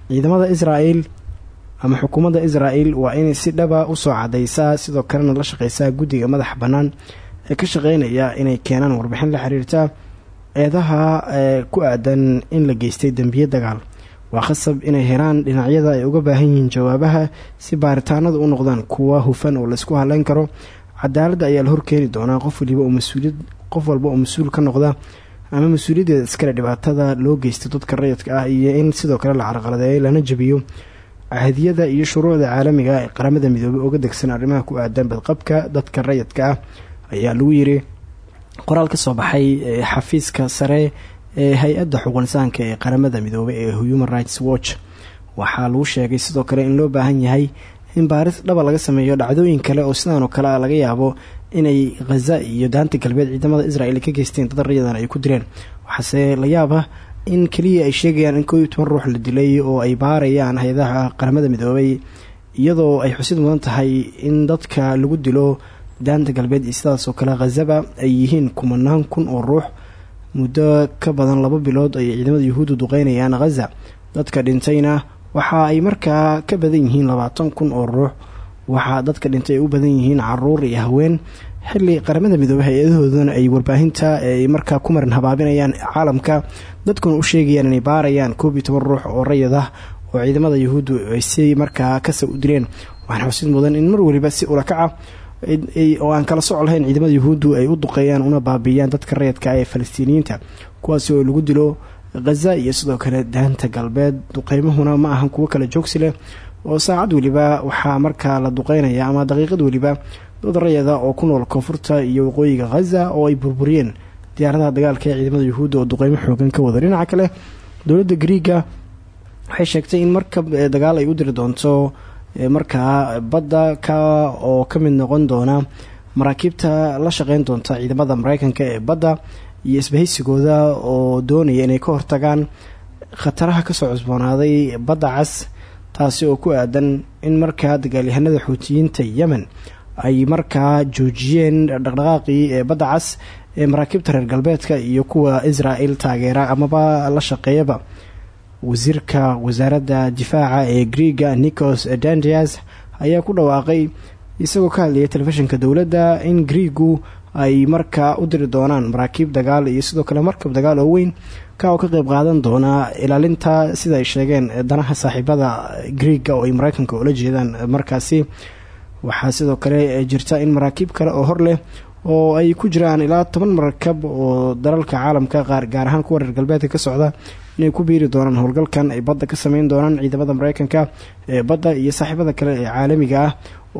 Ciidamada israel ama xukuumadda israel waa inay si dhaba u soo cadeysaa sidoo kalena la shaqeysaa guddiga madaxa bannaan ee ka shaqeynaya inay keenaan warbixin la xiriirta eedaha ku aadan in la geystay dembiye dagaal. Waa khasab inay helaan dhinacyada ay uga baahan yihiin jawaabaha si baaritaanadu u noqdaan kuwa hufan oo laysku haleyn karo. Cadaaladda ayaa la horkeeni doonaa qof waliba oo mas'uuliyad qof walba oo mas'uul ka noqda ama mas'uuliyaddeeda iskale dhibaatada loo geysta dadka rayidka ah iyo in sidoo kale la carqaladeeyo lana jabiyo cahdiyada iyo shuruucda caalamiga ee qaramada midoobay uga degsan arrimaha ku aadan badqabka dadka rayidka ah ayaa lagu yiri qoraal ka soo baxay xafiiska sare ee hay'adda xuquuqinsaanka ee qaramada midoobay ee human rights watch. Waxaa lagu sheegay sidoo kale in loo baahan yahay in baaris dhaba laga sameeyo dhacdooyin kale oo sidaan oo kale ah laga yaabo inay khaza iyo daanta galbeed ciidamada israel ka geysteen dad rayadan ay ku direen. Waxaase la yaaba in keliya ay sheegayaan in koo iyo toban ruux la dilay oo ay baarayaan hay'adaha qaramada midoobay iyadoo ay xusid mudan tahay in dadka lagu dilo daanta galbeed iyo sidaas oo kale khazaba ay yihiin kumanaan kun oo ruux. Muddo ka badan laba bilood ay ciidamada yuhuuddu duqeynayaan khaza dadka dhintayna waxa ay markaa ka badan yihiin labaatan kun oo ruux waxaa dadka dhintay ay u badan yihiin carruur iyo haween. Xilli qaramada midoobey hay'adahoodana ay warbaahinta ay markaa ku marin habaabinayaan caalamka. Dadkuna u sheegayaan inay baarayaan koob iyo toban ruux oo rayid ah oo ciidamada yuhuuddu ay si markaa kasa u direen waxaana xusid mudan in mar waliba si ulakaca oo aan kala soc lahayn ciidamada yuhuuddu ay u duqeeyaan una baabiiyaan dadka rayidka ah ee falastiiniyiinta kuwaasi oo lagu dilo khaza iyo sidoo kale daanta galbeed. Duqeymahuna ma ahan kuwo kala joogsi leh oo saacad weliba waxaa markaa la duqeynaya ama daqiiqad weliba rayada oo ku nool koonfurta iyo waqooyiga khaza oo ay burburiyeen diyaaradaha dagaalka ee ciidamada yuhuudda oo duqeymo xoogan ka wada dhinaca kale dowladda griiga waxay sheegtay in markab dagaal ay u diri doonto markaa badda ka oo ka mid noqon doona maraakiibta la shaqeyn doonta ciidamada mareykanka ee badda iyo isbahaysigooda oo doonaya inay ka hortagaan khataraha ka soo cusboonaaday badda cas taasi oo ku aadan in markaa dagaalyahanada xuutiyiinta yemen ay markaa joojiyeen dhaqdhaqaaqii ee badda cas ee maraakiibta reer galbeedka iyo kuwa israel taageera amaba la shaqeeyaba. Wasiirka wasaaradda difaaca ee griega nicos dandias ayaa ku dhawaaqay isagoo ka hadlayay telefishinka dowladda in griigu ay markaa u diri doonaan maraakiib dagaal iyo sidoo kale markab dagaal oo weyn ka oo ka qeyb qaadan doona ilaalinta sida ay sheegeen danaha saaxiibada griiga oo ay mareykanka ula jeedaan. Markaasi waxaa sidoo kale jirta in maraakiib kale oo hor leh oo ay ku jiraan ilaa toban markab oo dalalka caalamka qaar gaar ahaan kuwa reer galbeedka ka socda inay ku biiri doonaan howlgalkan ay badda ka sameyn doonaan ciidamada mareykanka ee badda iyo saaxiibada kale ee caalamiga ah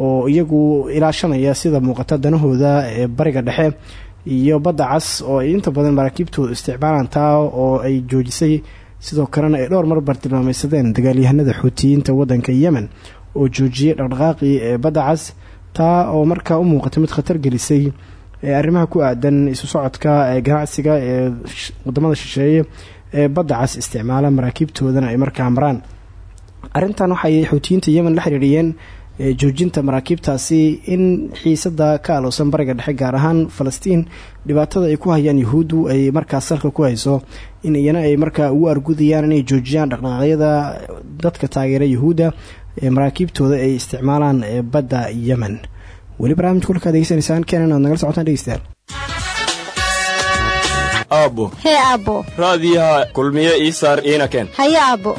oo iyagu ilaashanaya sida muuqata danahooda ee bariga dhexe iyo badda cas oo ay inta badan maraakiibtooda isticmaalaan taa oo ay joojisay. Sidoo kalena ay dhowr mar bartilmaameysadeen dagaalyahanada xuutiyiinta wadanka yemen oo joojiyay dhaqdhaqaaqii ee badda cas taa oo markaa u muuqata mid khatar gelisay ee arrimaha ku aadan isu socodka ee ganacsiga ee waddamada shisheeye ee badda cas isticmaala maraakiibtoodana ay markaa maraan. Arrintan waxay xuutiyiinta yemen la xiriiriyeen joojinta maraakiibtaasi in xiisada ka alowsan bariga dhexe gaar ahaan falastiin. Dhibaatada ay ku hayaan yuhuuddu ay markaa salka ku hayso in iyana ay markaa ugu argudayaan inay joojiyaan dhaqdhaqaaqyada dadka taageera yuhuudda ee maraakiibtooda ay isticmaalaan badda yemen. Weli barnaamijka kulka degeysanaysaan keenan aad socotaan dhegeystayaal aabbo hee aabbo raadiyaha kulmiye ii saar iina keen haye aabbo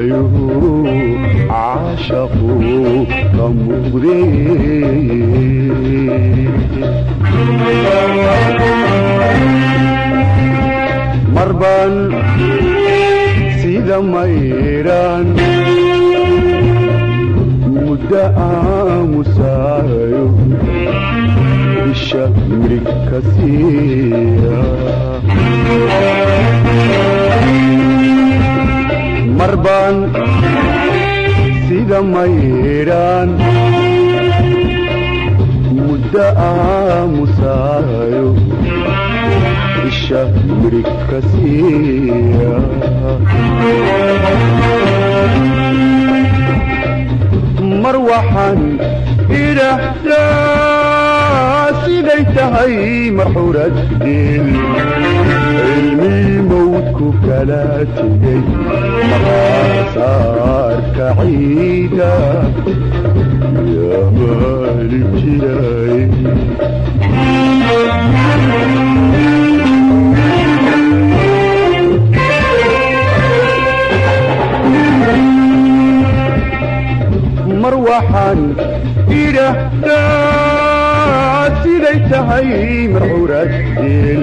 ayuu caashaqu ka muqdeymarbaan sida mayraan muddo aamusaayo bisha mirig ka siiya marbaan sida mayraan muddo aamusaayo isha mirig ka siiya mar waxaan idhaahdaa siday tahay marxurad mawdku kala tegay maqaasaarka ciida yaa maali jiray mar waxaan idhaahdaa siday tahay marxurad dil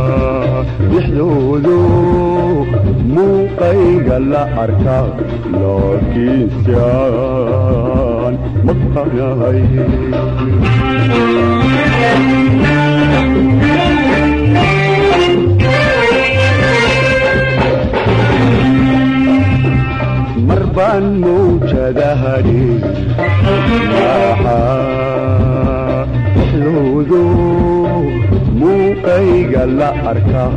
dhexdoodu muuqayga la arkaa laakiinse aan maqanahay mar baan mawjadaha dhexdoodu muuqayga la arkaa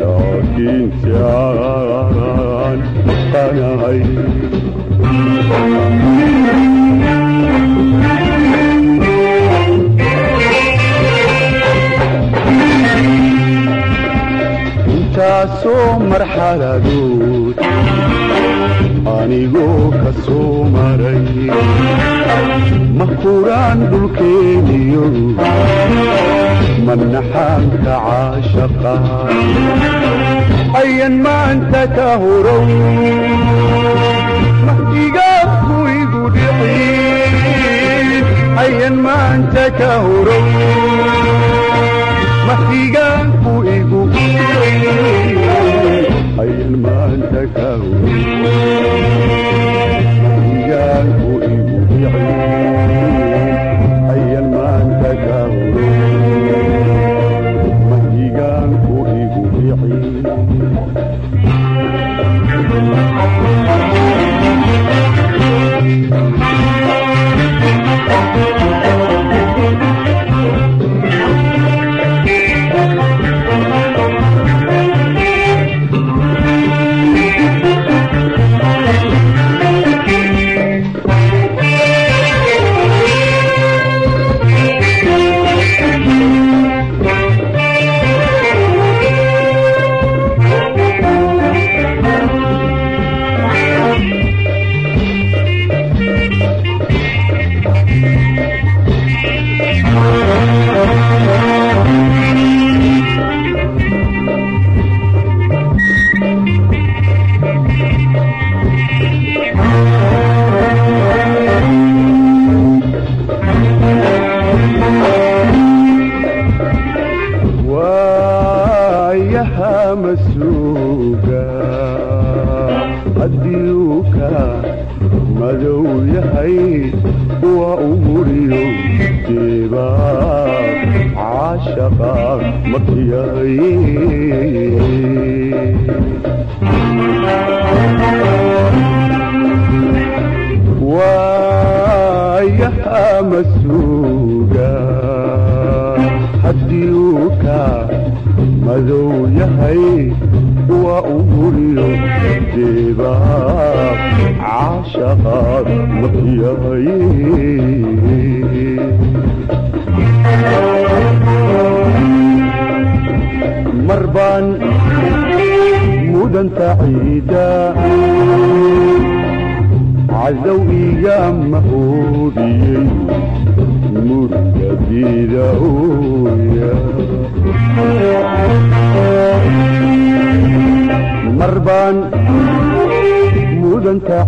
laakiinse aan maqanahay intaasoo marxaladood anigoo ka soo maray. Mahuraan dhulkeeniyo manaxaanka caashaqa ayan maanta ka dhicin ayan maanta ka horow maanta ka mahdigaabku igu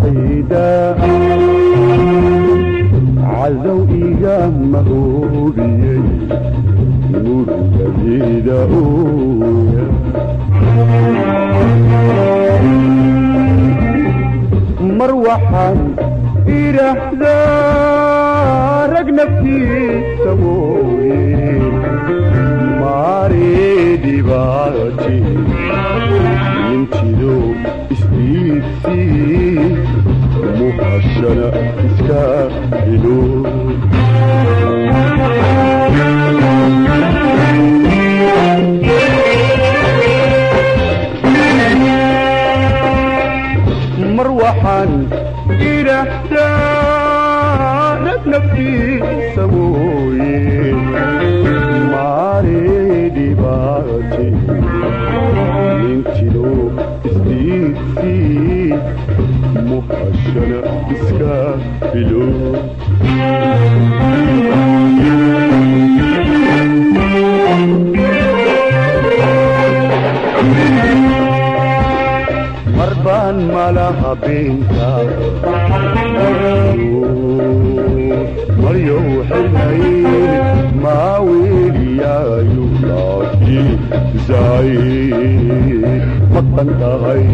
mudanta ninjido isdiidtii muhashana iska helo mar baan malaha beenta maryow xirnayn laakiinsaay maqan tahay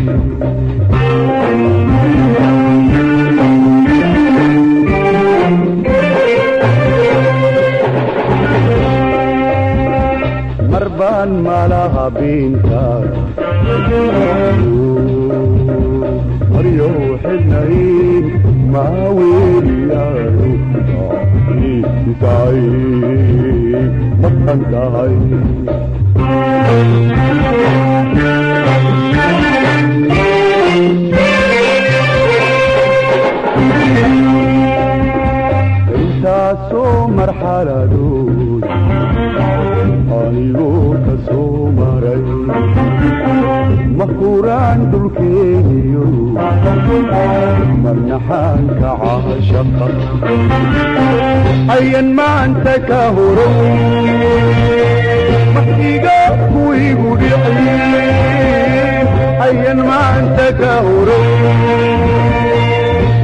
mar baan malaha tahay intaasoo mahuraan dhulkeeniyo. Marnaxaanka caashaqa ayan maanta ka horo maxiga kuigu dhici. Ayan maanta ka horo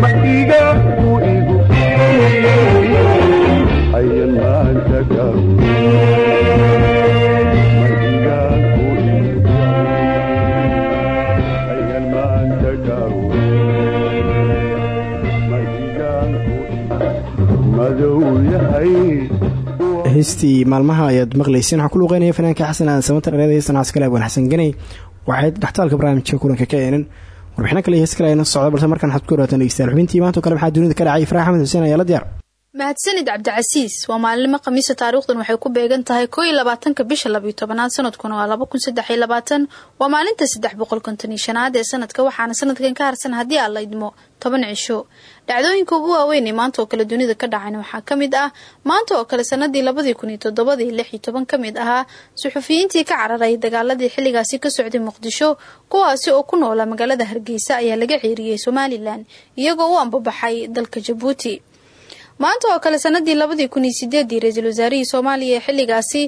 maxiga kuigu ayan maanta ka horo heystii maalmaha ayaad maqlayseen waxaa ku luuqeynaya fanaanka xasan aadan samatar ereeda heestan caskale abwan xasan ganay waxayd dhextaalka barnaamijka kulanka ka eenan warbixino kale iyo hees kale ayna socda balse markaan waxaad ku dhawaataan dhegeystayaal xubintii maanta o kale maxaa dunida ka dhacay ifraax xuseen ayaa la diyaar mahadsanid cabdicasiis waa maalinimo khamiisa taariikhdan waxay ku beegan tahay koo iyo bisha labiyo tobanaad sanadkuna waa laba kun waa maalinta saddex boqol ee sanadka waxaana sanadkan ka harsan haddii aan la idmo toban cisho. Dhacdooyinka ugu waaweyn ee maanta oo kale dunida ka dhacayna waxaa ka mid ah maanta oo kale sanadii labadii kun iyo ka mid ahaa suxufiyiintii ka cararay dagaaladii xilligaasi ka socday muqdisho kuwaasi oo ku noola magaalada hargeysa ayaa laga ceeriyey somalilan iyagoo u ambabaxay dalka jabuuti maanta oo kale sanadii labadii kun iyo sideedii ra'iisul wasaarihii soomaaliya ee xilligaasi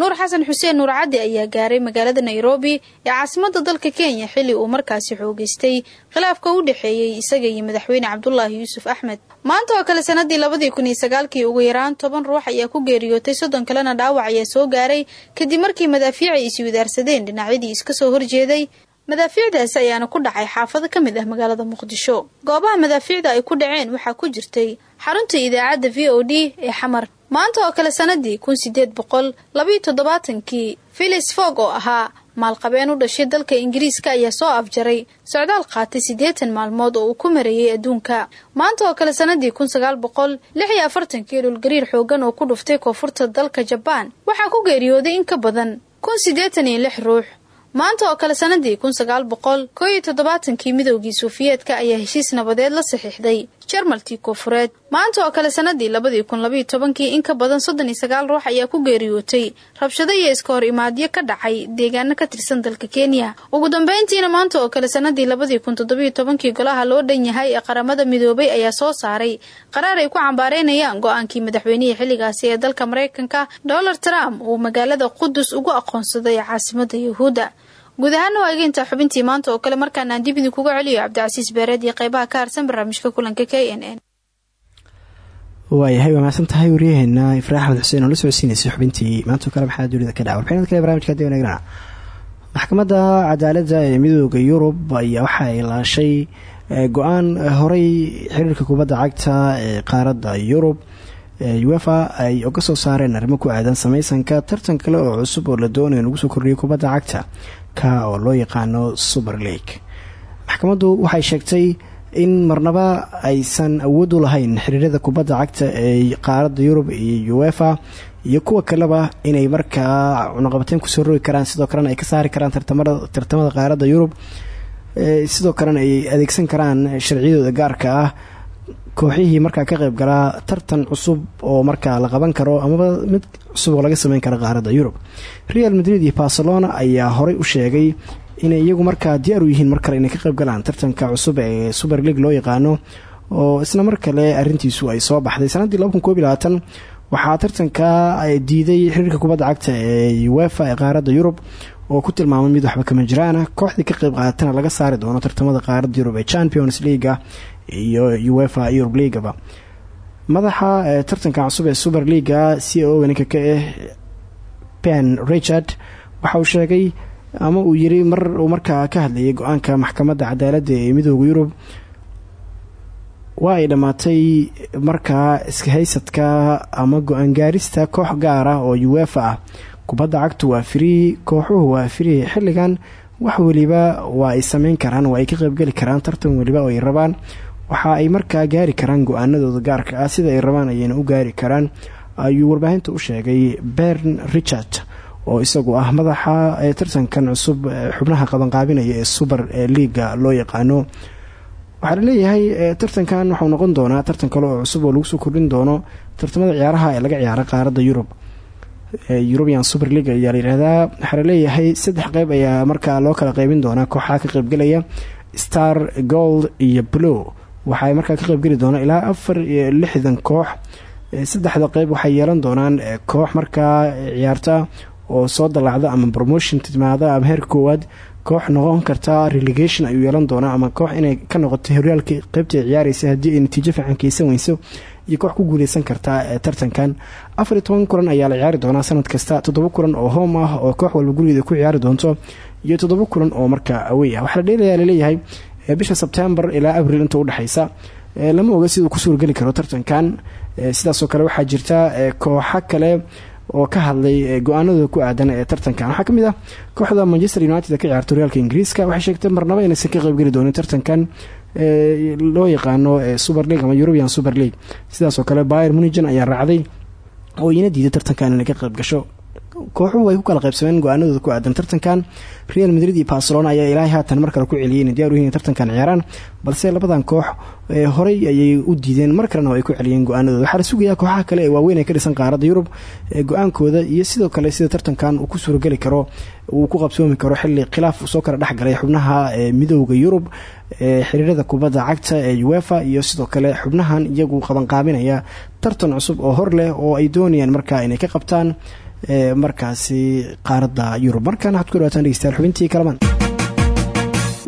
nuur xasan xuseen nuur caddi ayaa gaaray magaalada nairobi ee caasimada dalka kenya xilli uu markaasi xoogeystay. Khilaafka u dhexeeyey isaga iyo madaxweyne cabdulaahi yuusuf axmed. Maanta oo kale sanadii labadii kun iyo sagaalkii ugu yaraan toban ruux ayaa ku geeriyootay soddon kalena dhaawac ayaa soo gaaray. Kadib markii madaafiic ay iswadaarsadeen dhinacyadii iska soo horjeeday madaafiicdaasi ayaana ku dhacay xaafado ka mid ah magaalada muqdisho. Goobaha madaafiicda ay ku dhaceen waxaa ku jirtay xarunta idaacadda v o d ee xamar. Maanta oo kale sanadii kun sideed boqol labayo toddobaatankii filis fog oo ahaa maalqabeen u dhashay dalka ingiriiska ayaa soo afjaray socdaal qaatay siddeetan maalmood oo uu ku mareeyey adduunka. Maanta oo kale sanadii kun sagaal boqol lix afartankii dhulgariir xoogan oo ku dhuftay koonfurta dalka jabaan waxaa ku geeriyooday in ka badan kun siddeetan iyo lix ruux maanta oo kale sanadii kun sagaal boqol koo iyo toddobaatankii midowgii suufiyeedka ayaa heshiis nabadeed la saxiixday jarmalkii koofureed maanta oo kale sanadii labadii kun labaiyo tobankii in ka badan soddon iyo sagaal ruux ayaa ku geeriyootay rabshado iyo iska hor imaadyo ka dhacay deegaano ka tirsan dalka kenya. Ugu dambeyntiina maanta oo kale sanadii labadii kun toddobiyo tobankii golaha loo dhan yahay ee qaramada midoobay ayaa soo saaray. Qaraar ay ku cambaareynayaan go'aankii madaxweynihii xilligaasi ee dalka mareykanka. Donald trump uu magaalada qudus ugu aqoonsaday caasimada yuhuudda guud waa egeyntaa xubintii maanta oo kale markaan aan dib idinkuga celiyo cabdicasiis beereed iyo qeybaha ka harsan barnaamijka kulanka k n n. Waayahay waa mahadsan tahay waryaheena ifraa axmed xuseen oo la socodsiinaysay xubintii maantao kale maxaa dunida ka dhaca? Warbixinad kale barnamijka haddii wanaagana maxkamadda cadaaladda ee midooda yurub ayaa waxa ay laashay go'aan horey xiriirka kubadda cagta ee qaaradda yurub uefa ay uga soo saareen arrimo ku aadan sameysanka tartan kale oo cusub oo la doonayo in lagu soo kordhiyo kubadda cagta ka oo loo yaqaano super league. Maxkamaddu waxay sheegtay in marnaba aysan awood u lahayn xiriirada kubadda cagta ee qaaradda yurub iyo uefa iyo kuwa kaleba inay markaa cunaqabateyn ku soo rogi karaan sidoo kalena ay ka saari karaan tartamada qaaradda yurub sidoo kalena ay adeegsan karaan sharciyadooda gaarka ah kooxihii markaa ka qayb galaa tartan cusub oo markaa la qaban karo amaba mid cusub oo laga sameyn karo qaaradda yurub. Real madrid iyo barcelona ayaa horey u sheegay inay iyagu markaa diyaar u yihiin mar kale inay ka qayb galaan tartanka cusub ee super league loo yaqaano oo isla mar kale arintiisu ay soo baxday. Sanadii waxaa tartanka diiday xiriirka kubadda cagta ee uefa ee qaaradda yurub oo ku tilmaamay mid waxba kama jiraana. Kooxdii ka qayb qaadatana laga saari doono tartamada qaaradda yurub ee champions leaga iyo uefa yurub leagaba madaxa tartanka cusub ee super leaga c o ninka ka ah ben richard waxa uu sheegay ama uu yiri mar uu markaa ka hadlayay go'aanka maxkamadda cadaaladda ee midooda yurub waa ay dhammaatay markaa iska haysadka ama go'aan gaarista koox gaar ah oo uefa ah. Kubadda cagtu waa firii kooxuhu waa firii xilligan wax weliba waa ay sameyn karaan waa ay ka qaybgeli karaan tartan weliba oo ay rabaan waxa ay markaa gaari karaan go'aanadooda gaarka ah sida ay rabaan ayayna u gaari karaan ayuu warbaahinta u sheegay bern richard oo isagu ah madaxa ee tartankan cusub xubnaha qabanqaabinaya ee super leaga loo yaqaano. Waxaa la leeyahay tartankan waxau noqon doonaa tartan kale oo cusub oo lagu soo kordhin doono tartamada ciyaaraha ee laga ciyaara qaaradda yurub. European super league ayaa layihahdaa waxaa la leeyahay saddex qeyb ayaa markaa loo kala qeybin doonaa kooxaha ka qeybgelaya star gold iyo blow waxaa markaa ka qeybgeli doona ilaa afar iyo lixdan koox. Saddexda qeyb waxay yeelan doonaan koox markaa ciyaarta oo soo dalaacda ama promotion timaada ama heer koowaad. Koox noqon karta relegation ayuu yeelan doonaa ama koox inay ka noqoto horyaalka qeybta ciyaareysa haddii ay natiijo fiican keysan weyso iyo koox ku guuleysan kartaa tartankan. Afar iyo toban kulan ayaa la ciyaari doonaa sanad kasta toddoba kulan oo home ah oo koox walba gurigeeda ku ciyaari doonto iyo toddoba kulan oo markaa awey ah. Waxaa la dheelayaa la leeyahay bisha sebtembar ilaa abril inta udhexeysa lama oga siduu ku suurgeli karo tartankan. Sidaasoo kale waxaa jirta kooxo kale oo ka hadlay go'aanadooda ku aadan ee tartankan. Waxaa ka mid ah kooxda manchester united ee ka ciyaarta horyaalka ingiriiska. Waxay sheegtay marnaba inaysan ka qeybgeli doonin tartankan loo yaqaano super league ama european super league. Sidaasoo kale bayer munigen ayaa raacday oo iyana diiday tartankan inay ka qeyb gasho kooxuhu ay ku kala qaybsameen go'aanadooda ku aadan tartankan. Real madrid iyo barcelona ayaa ilaahay haatan mar kale ku celiyay inay diyar u yihiin tartankan ciyaaraan balse labadan koox horey ayay u diideen mar kalena ku celiyeen go'aanadooda. Waxaa la sugayaa kooxaha kale ee waaweyn ee ka dhisan qaaradda yurub go'aankooda iyo sidoo kale sida tartankan uu ku suurageli karo uu ku qabsoomi karo xili khilaaf soo kala dhexgalay xubnaha midooda yurub xiriirada kubadda cagta ee uefa iyo sidoo kale xubnahan iyagu qabanqaabinaya tartan cusub oo hor leh oo ay doonayaan markaa inay ka qabtaan markaasi qaaradda yurub. Markaan waxad ku dhawaataan dhegeystayaal xubintii kalamaan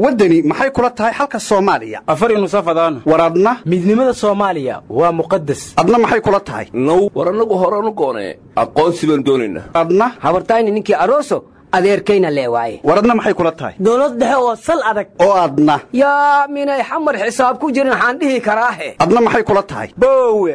waddani maxay kula tahay xalka soomaaliya? Afar nusafadaan war adna? Midnimada soomaaliya waa muqadas adna maxay kula tahay? Now war annagu horanu goonee aqoonsi baan doonaynaa adna? Habartayni ninkii aroso adeerkayna lee waaye war adna maxay kula tahay? Dowlad dhexe oo sal adag. Oo adna. Yaa minay xamar xisaab ku jirin waxaan dhihi karaahe adna maxay kula tahay? Boowe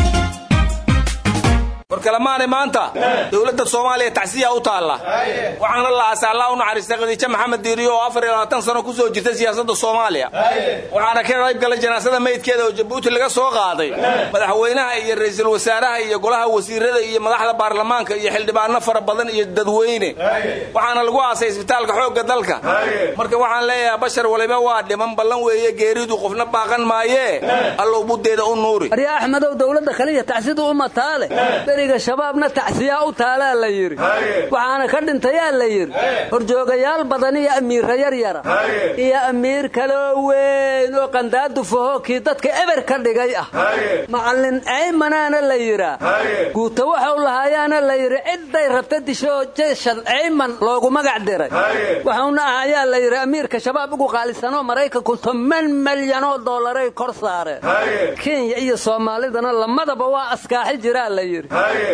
war kalemaanay maanta dowladda soomaaliya tacsiya u taalla waxaana la aasay allah u naxariistay khadiijo maxamed diiriyo oo afar iyo sano ku soo jirta siyaasadda soomaaliya. Waxaana ka qayb galay janaasada meydkeeda oo jabuuti laga soo qaaday madaxweynaha iyo ra'iisul wasaaraha iyo golaha wasiirada iyo madaxda baarlamaanka iyo xildhibaano fara badan iyo dadweyne. Waxaana lagu aasay isbitaalka xoogga dalka. Marka waxaan leeyahay bashar waliba waa dhiman ballan weeye geeridu qofna baaqan maayee. Allow buddeeda u nuuri. Arya axmedow dowladda kaliya tacsida uma taale beriga shabaabna tacsiyaa u taalaa la yidhi. Waxaana ka dhintayaa la yidhi. Horjoogayaal badan iyo amiirra yaryara iyo amiir kaloo weyn oo qandaadu faho kii dadka eber ka dhigay ah. Macallin ceymanaana la yidhaa guuta waxau lahaayaana la yidhi cidday rabta dishoo jeeshan ceyman loogu magac diray. Waxuuna ahayaa la yidhi amiirka shabaab ugu qaalisanoo maraykanku toban malyanoo dollaray kor saareen kenya iyo soomaalidana lamadaba waa askaaxi jiraa la yidhi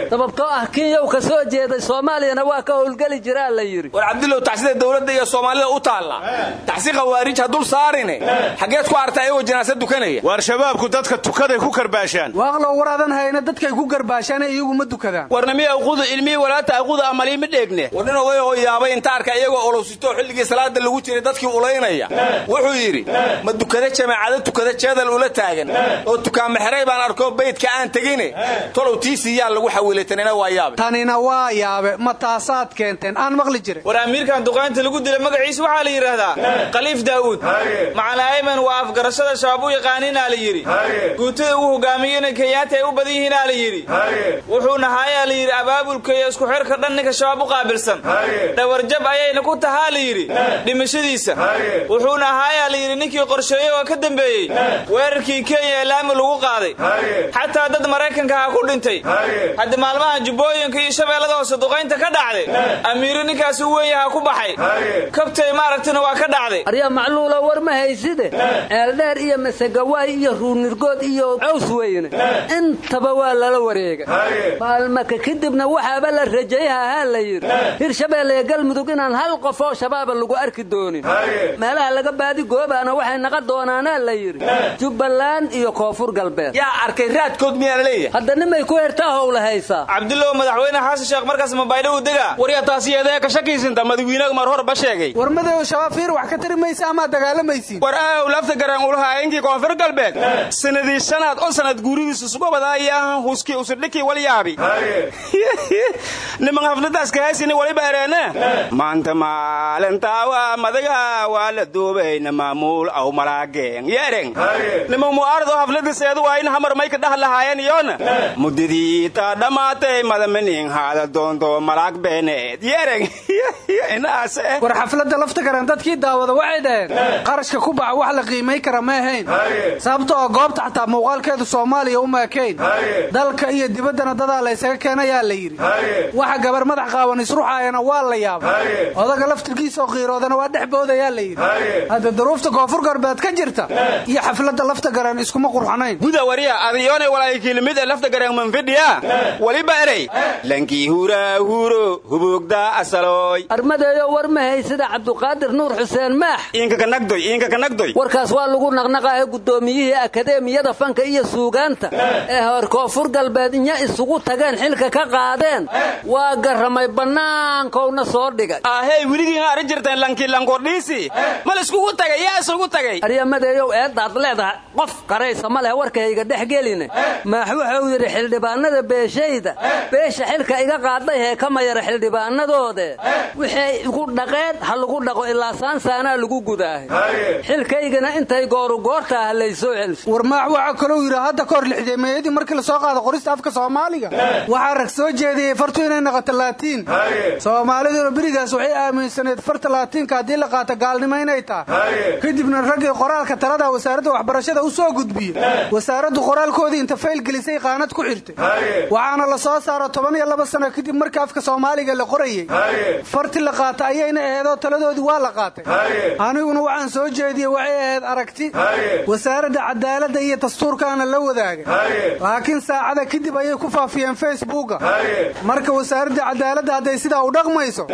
sababtoo ah kenyaw ka soo jeeday soomaaliyana waa ka howlgeli jiraa la yidhi. War cabdilow tacsida dowladda iyo soomaalida u taalla. Tacsi khawaarij ha dul saarine xaggeed ku arta ayagoo janaasa dukanaya. Waar shabaabku dadka tukaday ku karbaashaan waaqlow waraadan hayna dadkay ku garbaashaan iyagu ma dukadaan. Warnamiya aqudu ilmihii walaata aqudu amalii ma dheegne. War nin oday oo yaabay inta arka iyagoo olowsito xilligii salaada lagu jiray dadkii ulaynaya. Wuxuu yidhi ma dukada jamaacado tukada jeedal ula taagan. Oo tukaanmaxeray baan arkoo baydka aan tegine. Tolow tiisiyaa lagu xawiilay tanina waa yaabe. Tanina waa yaabe. Ma taasaad keenteen. Aan maqli jirin. War amiirkan duqaynta lagu dilay magaciisa waxaa la yidhaahdaa khaliif daa'uud macala ayman waa afgarashada shabaab u yaqaaninaa la yidhi. Guutada uu hogaamiyena kenyaata ay u badan yihiinaa la yidhi. Wuxuuna haayaa la yidhi abaabulka iyo isku xirka dhan ninka shabaab u qaabilsan dhawarjab ayayna ku tahaa la yidhi dhimashadiisa. Wuxuuna ahaayaa la yidhi ninkii qorsheeyey oo ka dambeeyey. Weerarkii kenya ee laami lagu qaaday. Xataa dad maraykanka ha ku dhintay hadda maalmahan jubbooyinka iyo shabeellada hoose duqaynta ka dhacday amiiro ninkaasi u weyn yaha ku baxay. Kabtay maaragtina waa ka dhacday. Arya macluula war ma hayside? Ceeldheer iyo masegawaay iyo ruunirgood iyo caws weyne intaba waa lala wareega. Maalmaka kadibna waxaaba la rajayhahaa la yidhi. Hirshabeelle iyo galmudug inaan hal qof oo shabaaba lagu arki doonin. Meelaha laga baadi goobaana waxay naqa doonaanaa la yidhi. Jubbaland iyo koonfur galbeed. Yaa arkay raadkood miyaa la leeyahay hadda nimay ku hertaa howla haysaa cabdilow madaxweyne xasan sheekh markaas mabaydho u dega? Waryaa taasiyeedee ka shakiisinta madawiinaga mar hor ba sheegay. War madow shabaab fiir wax ka tari maysa amaa dagaalamaysiin war aaw lafta garan ulahaayinkii koonfur galbeed. Sanadii shanaad oo sanad guuridiisa sugobadaayahan huski usudhiki walyaabi (laughs) niman hafladaas kahaysini waliba ereene maanta maalintaa waa madaga waa la duubayna maamuul aw malaageen. Yeereng niman mu'aarad oo hafladiseedu waa in hamar may ka dhah lahaayeen iyoona taa dhammaatay madamanin haada doonto malaag beeneed (laughs) inaase war xafladda lafta garan dadkii daawada waxay dhaheen. Qarashka ku baxa wax la qiimay kara ma ahayn. Sababta oo goobta xataa muuqaalkeedu soomaaliya uma ekayn dalka iyo dibaddana dadaa laysaga keenayaa la yidhi. Waxa gabar madax qaawan isruxaayana waa la yaabay odaga laftirkiisa oo qiiroodana waa dhex boodayaa la yidhi. Hadda duruufta koonfur galbeed ka jirta iyo xafladda lafta garan iskuma qurxanayn. Guda wariya adiyoonay walaaykilmid ee lafta garan manfidhiya waliba erey lankii huraa huuro hubugdaa asalooy armadeeyo war ma haysida cabduqaadir nuur xuseen maax. Iinkakanagdoy warkaas waa lagu naqnaqaayo guddoomiyihii akadeemiyada fanka iyo suugaanta. Ee hor koonfur galbeed inya isugu tageen xilka ka qaadeen. Waa garramay bannaankowna soo dhigay. Ahey weligiina arrin jirteen lankii lankordhiisi mal iskugu tagay yaa isugu tagay. Aryamadeeyow eeddaad leedahay qof qaraysa ma leh warkayga dhex geline. Maax wuxuu yidhi xildhibaanada beeshayda beesha xilka iga qaadday hee kama yara xildhibaanadoode waxay igu dhaqeen ha lagu dhaqo ilaa saansaanaa lagu gudaahay. Xilkaygana intay gooru goorta ah laysoo celsho war maax waxaa kalou yidhi hadda kahor lixdeemeeyadii markii la soo qaado qorista afka soomaaliga. Waxaa rag soo jeediyey fartu inay noqoto laatiin. Soomaaliduna berigaas waxay aaminsaneed farta laatiinka haddii la qaato gaalnimo inay tahay. Kadibna raggii qoraalka talada wasaaradda waxbarashada u soo gudbiye. Wasaaraddu qoraalkoodii inta fayl gelisay qaanad ku xirtay waxaana la soo saaro toban iyo laba sano kadib markii afka soomaaliga la qorayey farti la qaata ayayna aheedoo taladoodii waa la qaatay. Aniguna waxaan soo jeediyey waxay ahayd aragti. Wasaaradda cadaaladda iyo dastuurkaana la wadaagay. Laakiin saacada kadib ayay ku faafiyeen facebooka. Marka wasaaradda cadaaladda hadday sidaa u dhaqmayso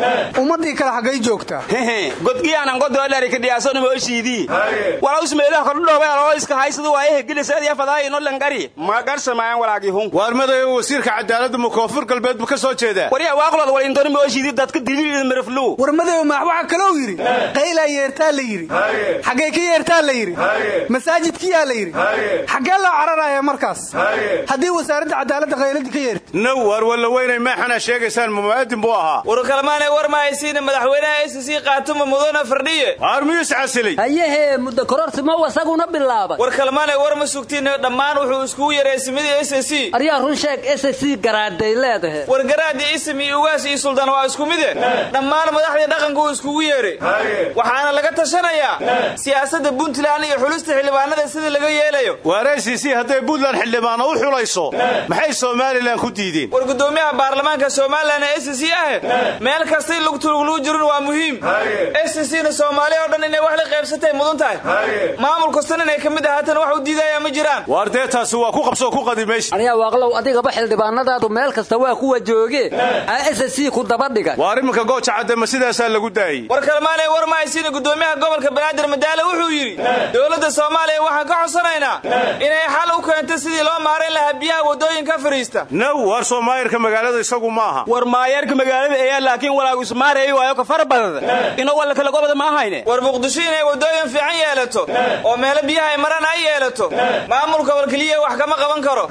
ummaddii kale xaggay joogtaa. Godgiyaanan wasiirka cadaaladda ma koonfur galbeed buu ka soo jeedaa. Waryaa waaqlood wal indoni mooshidi dadka dilil maraflow war madow maax waxaa kalou yidhi qaylaa yeertaa la yidhi xaggay ka yeertaa la yidhi masaajidkiyaa la yidhi xaggee loo cararaya markaas haddii wasaaradda cadaaladda qayladii ka yeerta now waar walla weynay maaxanaa sheegaysaan mumaadin buu ahaa. War kalmaanay war mahaysiina madaxweynaha s c qaatuma mudana fardhiye. Waar miyuu iscasilay hayahee muddo korortimo wasaguna bilaabay. War kalmaanay war ma sugtiin dhammaan wuxuu iskugu yeeray simidii s c aryaa run sheeg s c garaaday leedahe war garaadii ism iyo ugaas iyo suldaan waa isku mide dhammaan madaxdii dhaqanka uu iskugu yeeray waxaana laga tashanayaa siyaasadda puntland iyo xulista xildhibaanada sida laga yeelayo. Waar s c hadday puntland xildhibaano u xulayso maxay somalilan ku diideen? War gudoomiyaha baarlamaanka somalilan ee s c ah meel kastay lugtuluglugu jirin waa muhiim. S c na soomaaliya oo dhan inay wax la qaybsatay mudan tahay. Maamul kastana inay ka mid ahaatan wax u diidaya ma jiraan. Waar dee taasi waa ku qabsoo ku qadi xildhibaanadaadu meel kasta waa kuwa jooge. S c ku daba dhigay waar iminka gooja caddama sidaasaa lagu daayey war kalmaanay war mahaysiina gudoomiyaha gobolka banaadir madaale wuxuu yidhi dowladda soomaaliya waxaan ka codsanaynaa inay xal u keento sidii loo maarayn lahaa biyaha waddooyinka fariista. Now waar soo maayarka magaalada isagu maaha war maayeerka magaalada eeyaa laakiin walaagu ismaareey waayo ka fara badada. Inoo walla kala gobada ma ahayne? War muqdisho inay waddooyin fiican yeelato oo meelo biyaha ay maraan ay yeelato. Maamulka walkeliya wax kama qaban karo.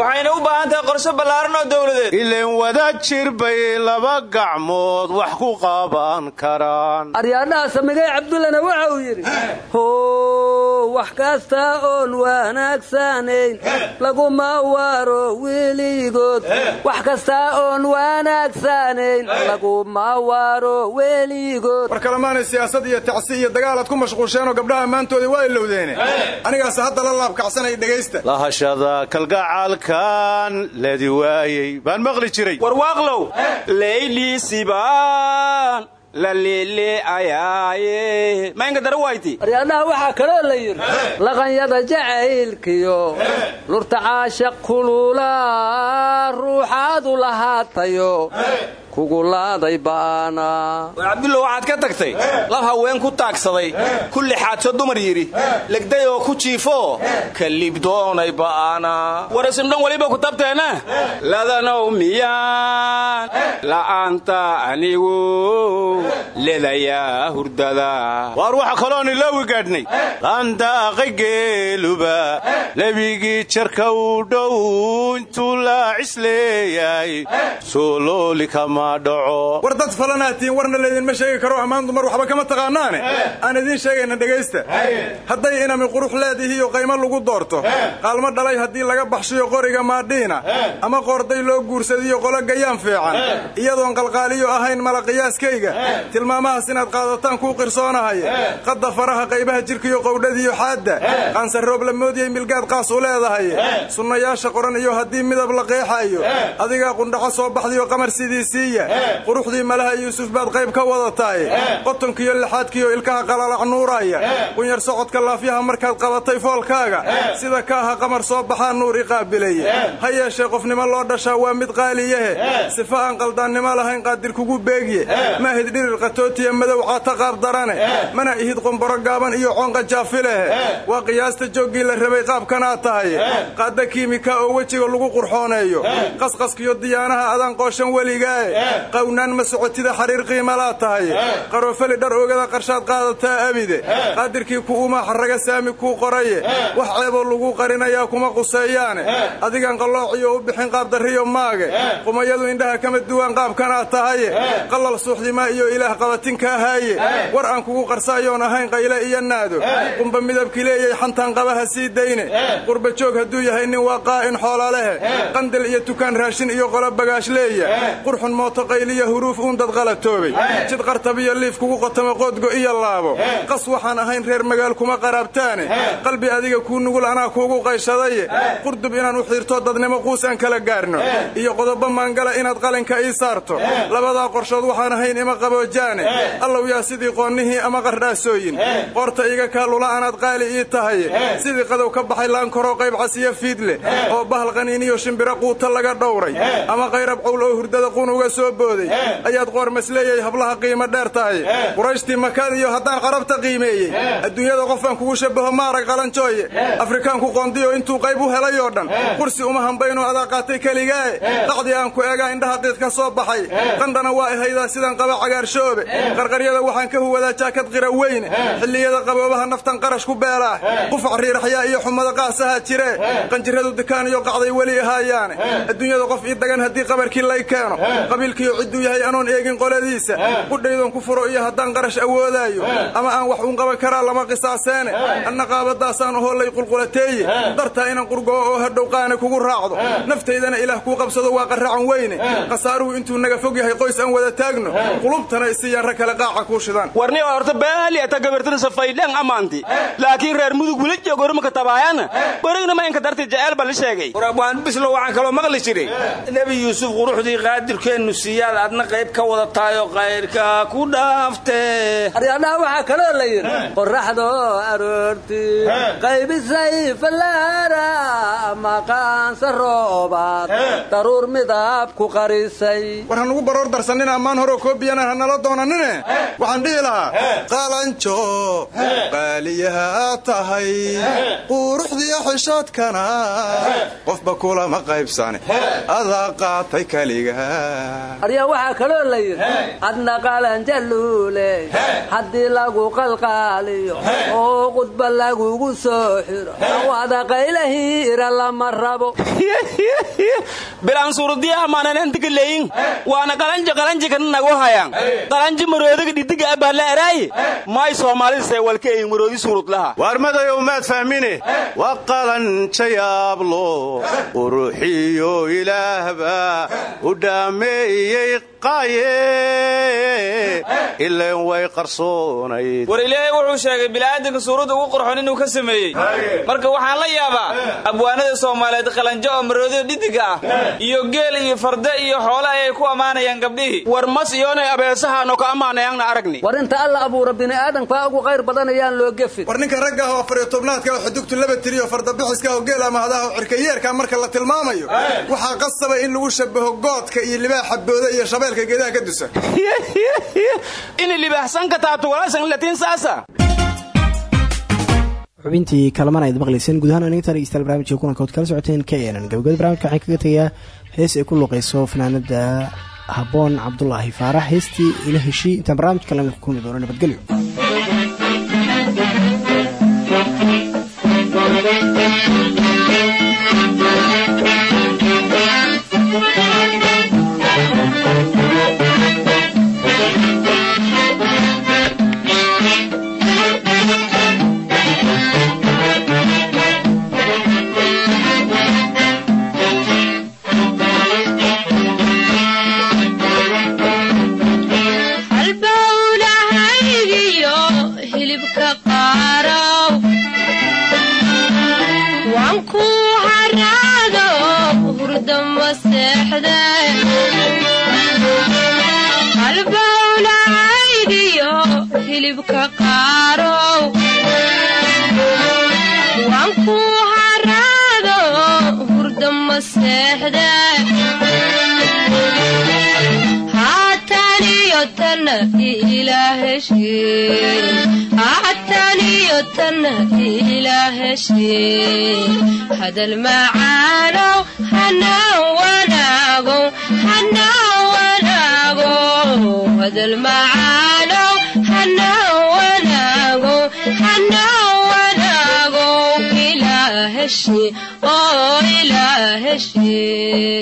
Waxayna u baahan tahay qorshe ballaaran oo dowladeed ileen wada jir bay laba gacmood wax ku qaban karaan. Aryaadhaha samigay cabdullana waxa uu yidhi how wax kasta oon wanaagsanayn laguma waro weligood. Wax kasta oon wanaagsanayn laguma waro weligood. War kalemaanay siyaasad iyo tacsi iyo dagaalaad ku mashquulsheenoo gabdhaha ammaantoodii waa ilowdeene anigaas hadda la laabkacsanaya dhegaysta. Lahashada kalgacaalkan ledi waayey baan maqli jiray warwaaqlow layliisibaan la leeleayaaye maynka dara wayti aryaadhaha waxaa kaloo la yidhi laqanyada jacaylkiyo lurta caashaq kulula ruuxaadu lahaatayo kugulaaday baana. War cabdullo waxaad ka tagtay? Lab haween ku taagsaday. Kulli xaadso dumar yidhi. Legday oo ku jiifoo ka libdoonay ba'ana. War isindhan weliba ku tabteena ladanow miyaan. La'aanta anigu ledayaa hurdada. Waar waxa kaloon iloowi gaadhnay? Qaandaaqay geeluba lebigii jarka u dhow intuu laacis leeyahay soolooli kama war dad falanaatiin warna laydinma sheegi karo ammaan dumar waxba kama taqaanaane. Aan idiin sheegayna dhegaysta hadday inami qurux leedihiiyo qaymo lagu doorto. Qaalmo dhalay haddii laga baxshiyo qoriga maadhiina ama qoorday loo guursadiyo qolo gayaan fiican. Iyadoon qalqaaliyo ahayn mala qiyaaskayga. Tilmaamahaas inaad qaadataan kuu qirsoonahay. Qadda faraha qaybaha jirkiyo qowdhadiyo xaadda. Qaansaroog la moodiyey milgaad qaas u leedahay. Sunnayaasha qoran iyo haddii midab la qeexaayo adigaa qundhaco soo baxdiyo qamar sidiisii quruxdii malaha yuusuf baad qayb ka wadataay qotonkiyo lixaadkiyo ilkaha qalalac nuuraya. Qunyar socodka laafyaha markaad qabatay foolkaaga. Sida kaaha qamar soo baxaa nuur i qaabilay ha yeeshee qofnimo loo dhashaa waa mid qaaliyahe sifa aan qaldaannimo lahayn qaadir kugu beegye. Maahid dhirir qatootiya madow caata qaab darane. Mana ihid qomboro gaaban iyo coonqa jaafilehe waa qiyaasta jooggii la rabay qaabkanaad tahay. Qaadda kiimika oo wejiga lagu qurxooneeyo. Qasqaskiyo diyaanaha adaan qooshan weligaae qawnaan ma socotida xariir qiimalaa tahay. Qaroofali dhar oogada qarshaad qaadataa abide. Qaadirkii ku umaa xarraga saami kuu qoraye wax ceeboo lagu qarinayaa kuma quseeyaane. Adigan qalloociyo u bixin qaabdarriyo maage. Qumayadu indhaha kama duwan qaabkanaad tahaye qallal suuxdimaa iyo ilaah qabatinkaa haaye. War aan kugu qarsaayoon ahayn qayle iyo naado. Qumba midabkii leeyay xantaan qabaha sii dayne. Qurba joog hadduu yahay nin waa qaa'in xoolalehe qandil iyo tukaan raashin iyo qolo bagaash leeya. Qurxun mooto qayliya huruuf uun dad qalatoobay. Jid qartabiyo liif kugu qotamo qoodgo iyo laabo. Qas waxaan ahayn reer magaal kuma qaraabtaane. Qalbi adiga kuu nugul anaa kuugu qayshadaye qurdub inaan u xiirto dadnimo quusaan kala gaarno. Iyo qodobo maangala inaad qalinka ii saarto. Labadaa qorshood waxaan ahayn ima qaboojaane. Allow yaa sidii qoonnihii ama qardhaasooyin qoorta iga kaalula anaad qaali ii tahay. Sidii qadow ka baxay laankoroo qayb casiyo fiidle. Oo bahal qaniiniyo shimbiro quuta laga dhowray. Ama qayrab qowl oo hurdada qunuga soo booday ayaad qoor masleeyay hablaha qiimo dheer tahay. Qurayshtii makaad iyo haddaan qarabta qiimeeyey. Adduunyada qofaan kugu shabaho maarag qalanjooye afrikaanku qoondiyo intuu qayb u helay oo dhan. Kursi uma hambaynoo adaa qaatay keligaae dhacdii aan ku eegaa indhaha qiid ka soo baxay. Qandhana waa ihaydaa sidan qaba cagaarshoobe. Qarqaryada waxaan ka huwadaa jaakad qira weyne xilliyada qaboobaha naftan qarash ku beelaa qufac riiraxyaa iyo xumada qaasaha jiree qanjiradu dikaan iyo qacday weli ahaayaane adduunyada qof ii dagan haddii qabarkii lay keeno qabiilkiiyo cidduu yahay anoon eegin qoladiisa. Qudhaydan ku furo iyo haddaan qarash awoodaayo. Ama aan wax uun qaban karaa lama qisaaseene. Anna qaabadaasaan ahoo lay qulqulateeye. Dartaa inaan qurgoo oo hadhow qaane kugu raacdo. Naftaydana ilaah kuu qabsado waa qarracan weyne. Khasaaruhu intuu naga fog yahay qoys aan wada taagno. Qulubtana isiyaan rag kale qaaca kuu shidaan. Warni horta baali ata gabartada safaydhan amaanti laakiin reer mudug weli joogormaka tabaayana berigna ma inka darti jeceel ba la sheegay. Warabwaan bislo waxaan kaloo maqli jiray. Nebi yuusuf quruxdii qaadirkeennu siiyaad adna qayb ka wada taayoo qayrka ku dhaafte. Aryadhaha waxaa kaloo la yidhi qoraxdo aroortii qaybisay fallaara maqaansa roobaad daruur midab ku qarisay. War hanugu baroor darsannin ammaan horeo koobiyana hanala doonanine? Waxaan dhihi lahaa qalanjo qaaliyaa tahay quruxdiyo xishoodkana qofba kulama qaybsane adaa qaatay keliga aryaa waxaa kaloo la yidhi adna qalanjaluule haddii lagu qalqaaliyo oo qudba lagugu soo xiro wada qaylahiira lama rabo. Bilaan suuradiya amaanan antiga leyin waana qalanja kana nagu hayaan. Qalanja maroodiga dhidiga abaala araaye maay soomaalidase walka eyin maroodi suurud laha waar madayow maad fahmine? Waa qalanja yaablo quruxiyo ilaahba u dhaameeyey qarsoonayd war ilaahay wuxuu sheegay bila'aadanka suuradda ugu qorxon inuu ka sameeyey. Marka waxaan la yaabaa abwaanada soomaaliyeed qalanjo oo maroodiga dhidiga ah iyo geel iyo farda iyo xoole ayay ku ammaanayaan gabdhihii war mas iyoonay abeesahaano ka ammaanayaanna aragni. War inta alla abuura bini'aadamkaa ugu qayr badan ayaan loo gefin war ninka ragga ah oo afariyo tobnaadka oo xudugtu laba tiriyo fardabixiska oo geel amahadaha oo cirkayeerka marka la tilmaamayo waxaa qasaba in lagu shabaho goodka iyo libaaxa booda iyo shabeelka geedaha ka dusa. (laughs) Inay libaaxsan ka taato walaasan latiin saasa. Xubintii kalaman ayd maqlayseen guud ahaan aniga dhegeystayaal barnaamijka kulanka ood kala socoteen k nn gabagabada barnamijka waxaan kaga tegayaa hees ay ku luuqayso fanaanada haboon cabdulaahi faarax. Heestii ila heshii intaan barnaamijka la mid ku kulmi doono nabadgelyo tana ilaaheshee hadal macaanow hanaan wanaago hanaan wanaago hadal macaanow hanaan wanaago hanaan wanaago ilaaheshee oo ilaaheshee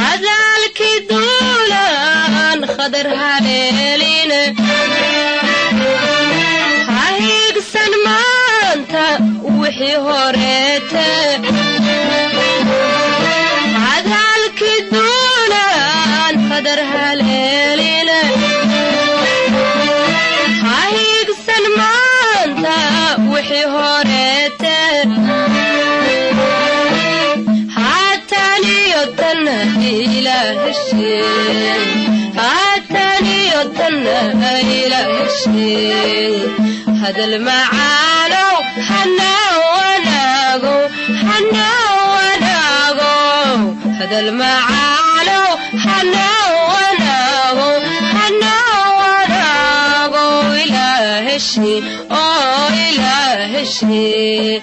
hadalki duulan khadar habeeline ha hiigsan maanta wixii horeete dana ilaah hesheey caadtaaniyo dana ilaah hesheey hadal macaano hana wanaago hana wanaago hadal macaano hana wanaago hana wanaago ilaah hesheey oo ilaah hesheey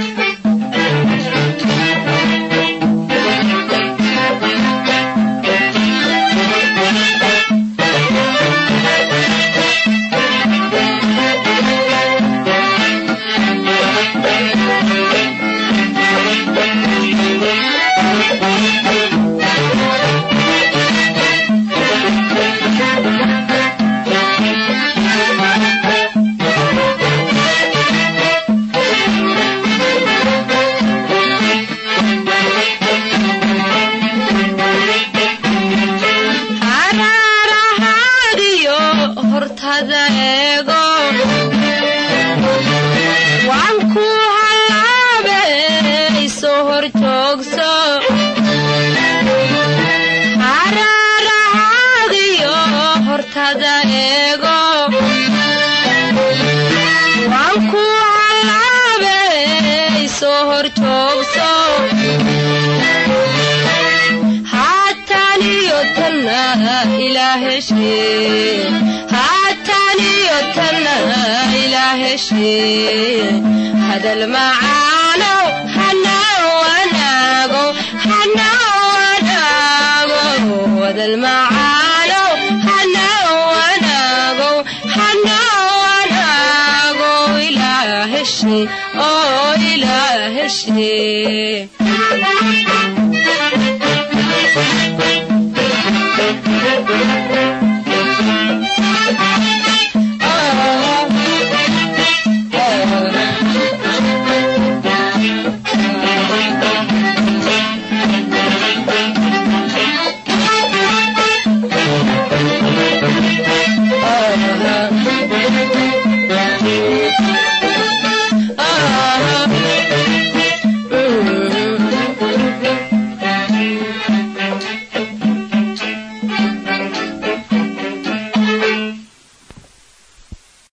hadal macaano hanawanaago ilaa heshe oo ilaa heshe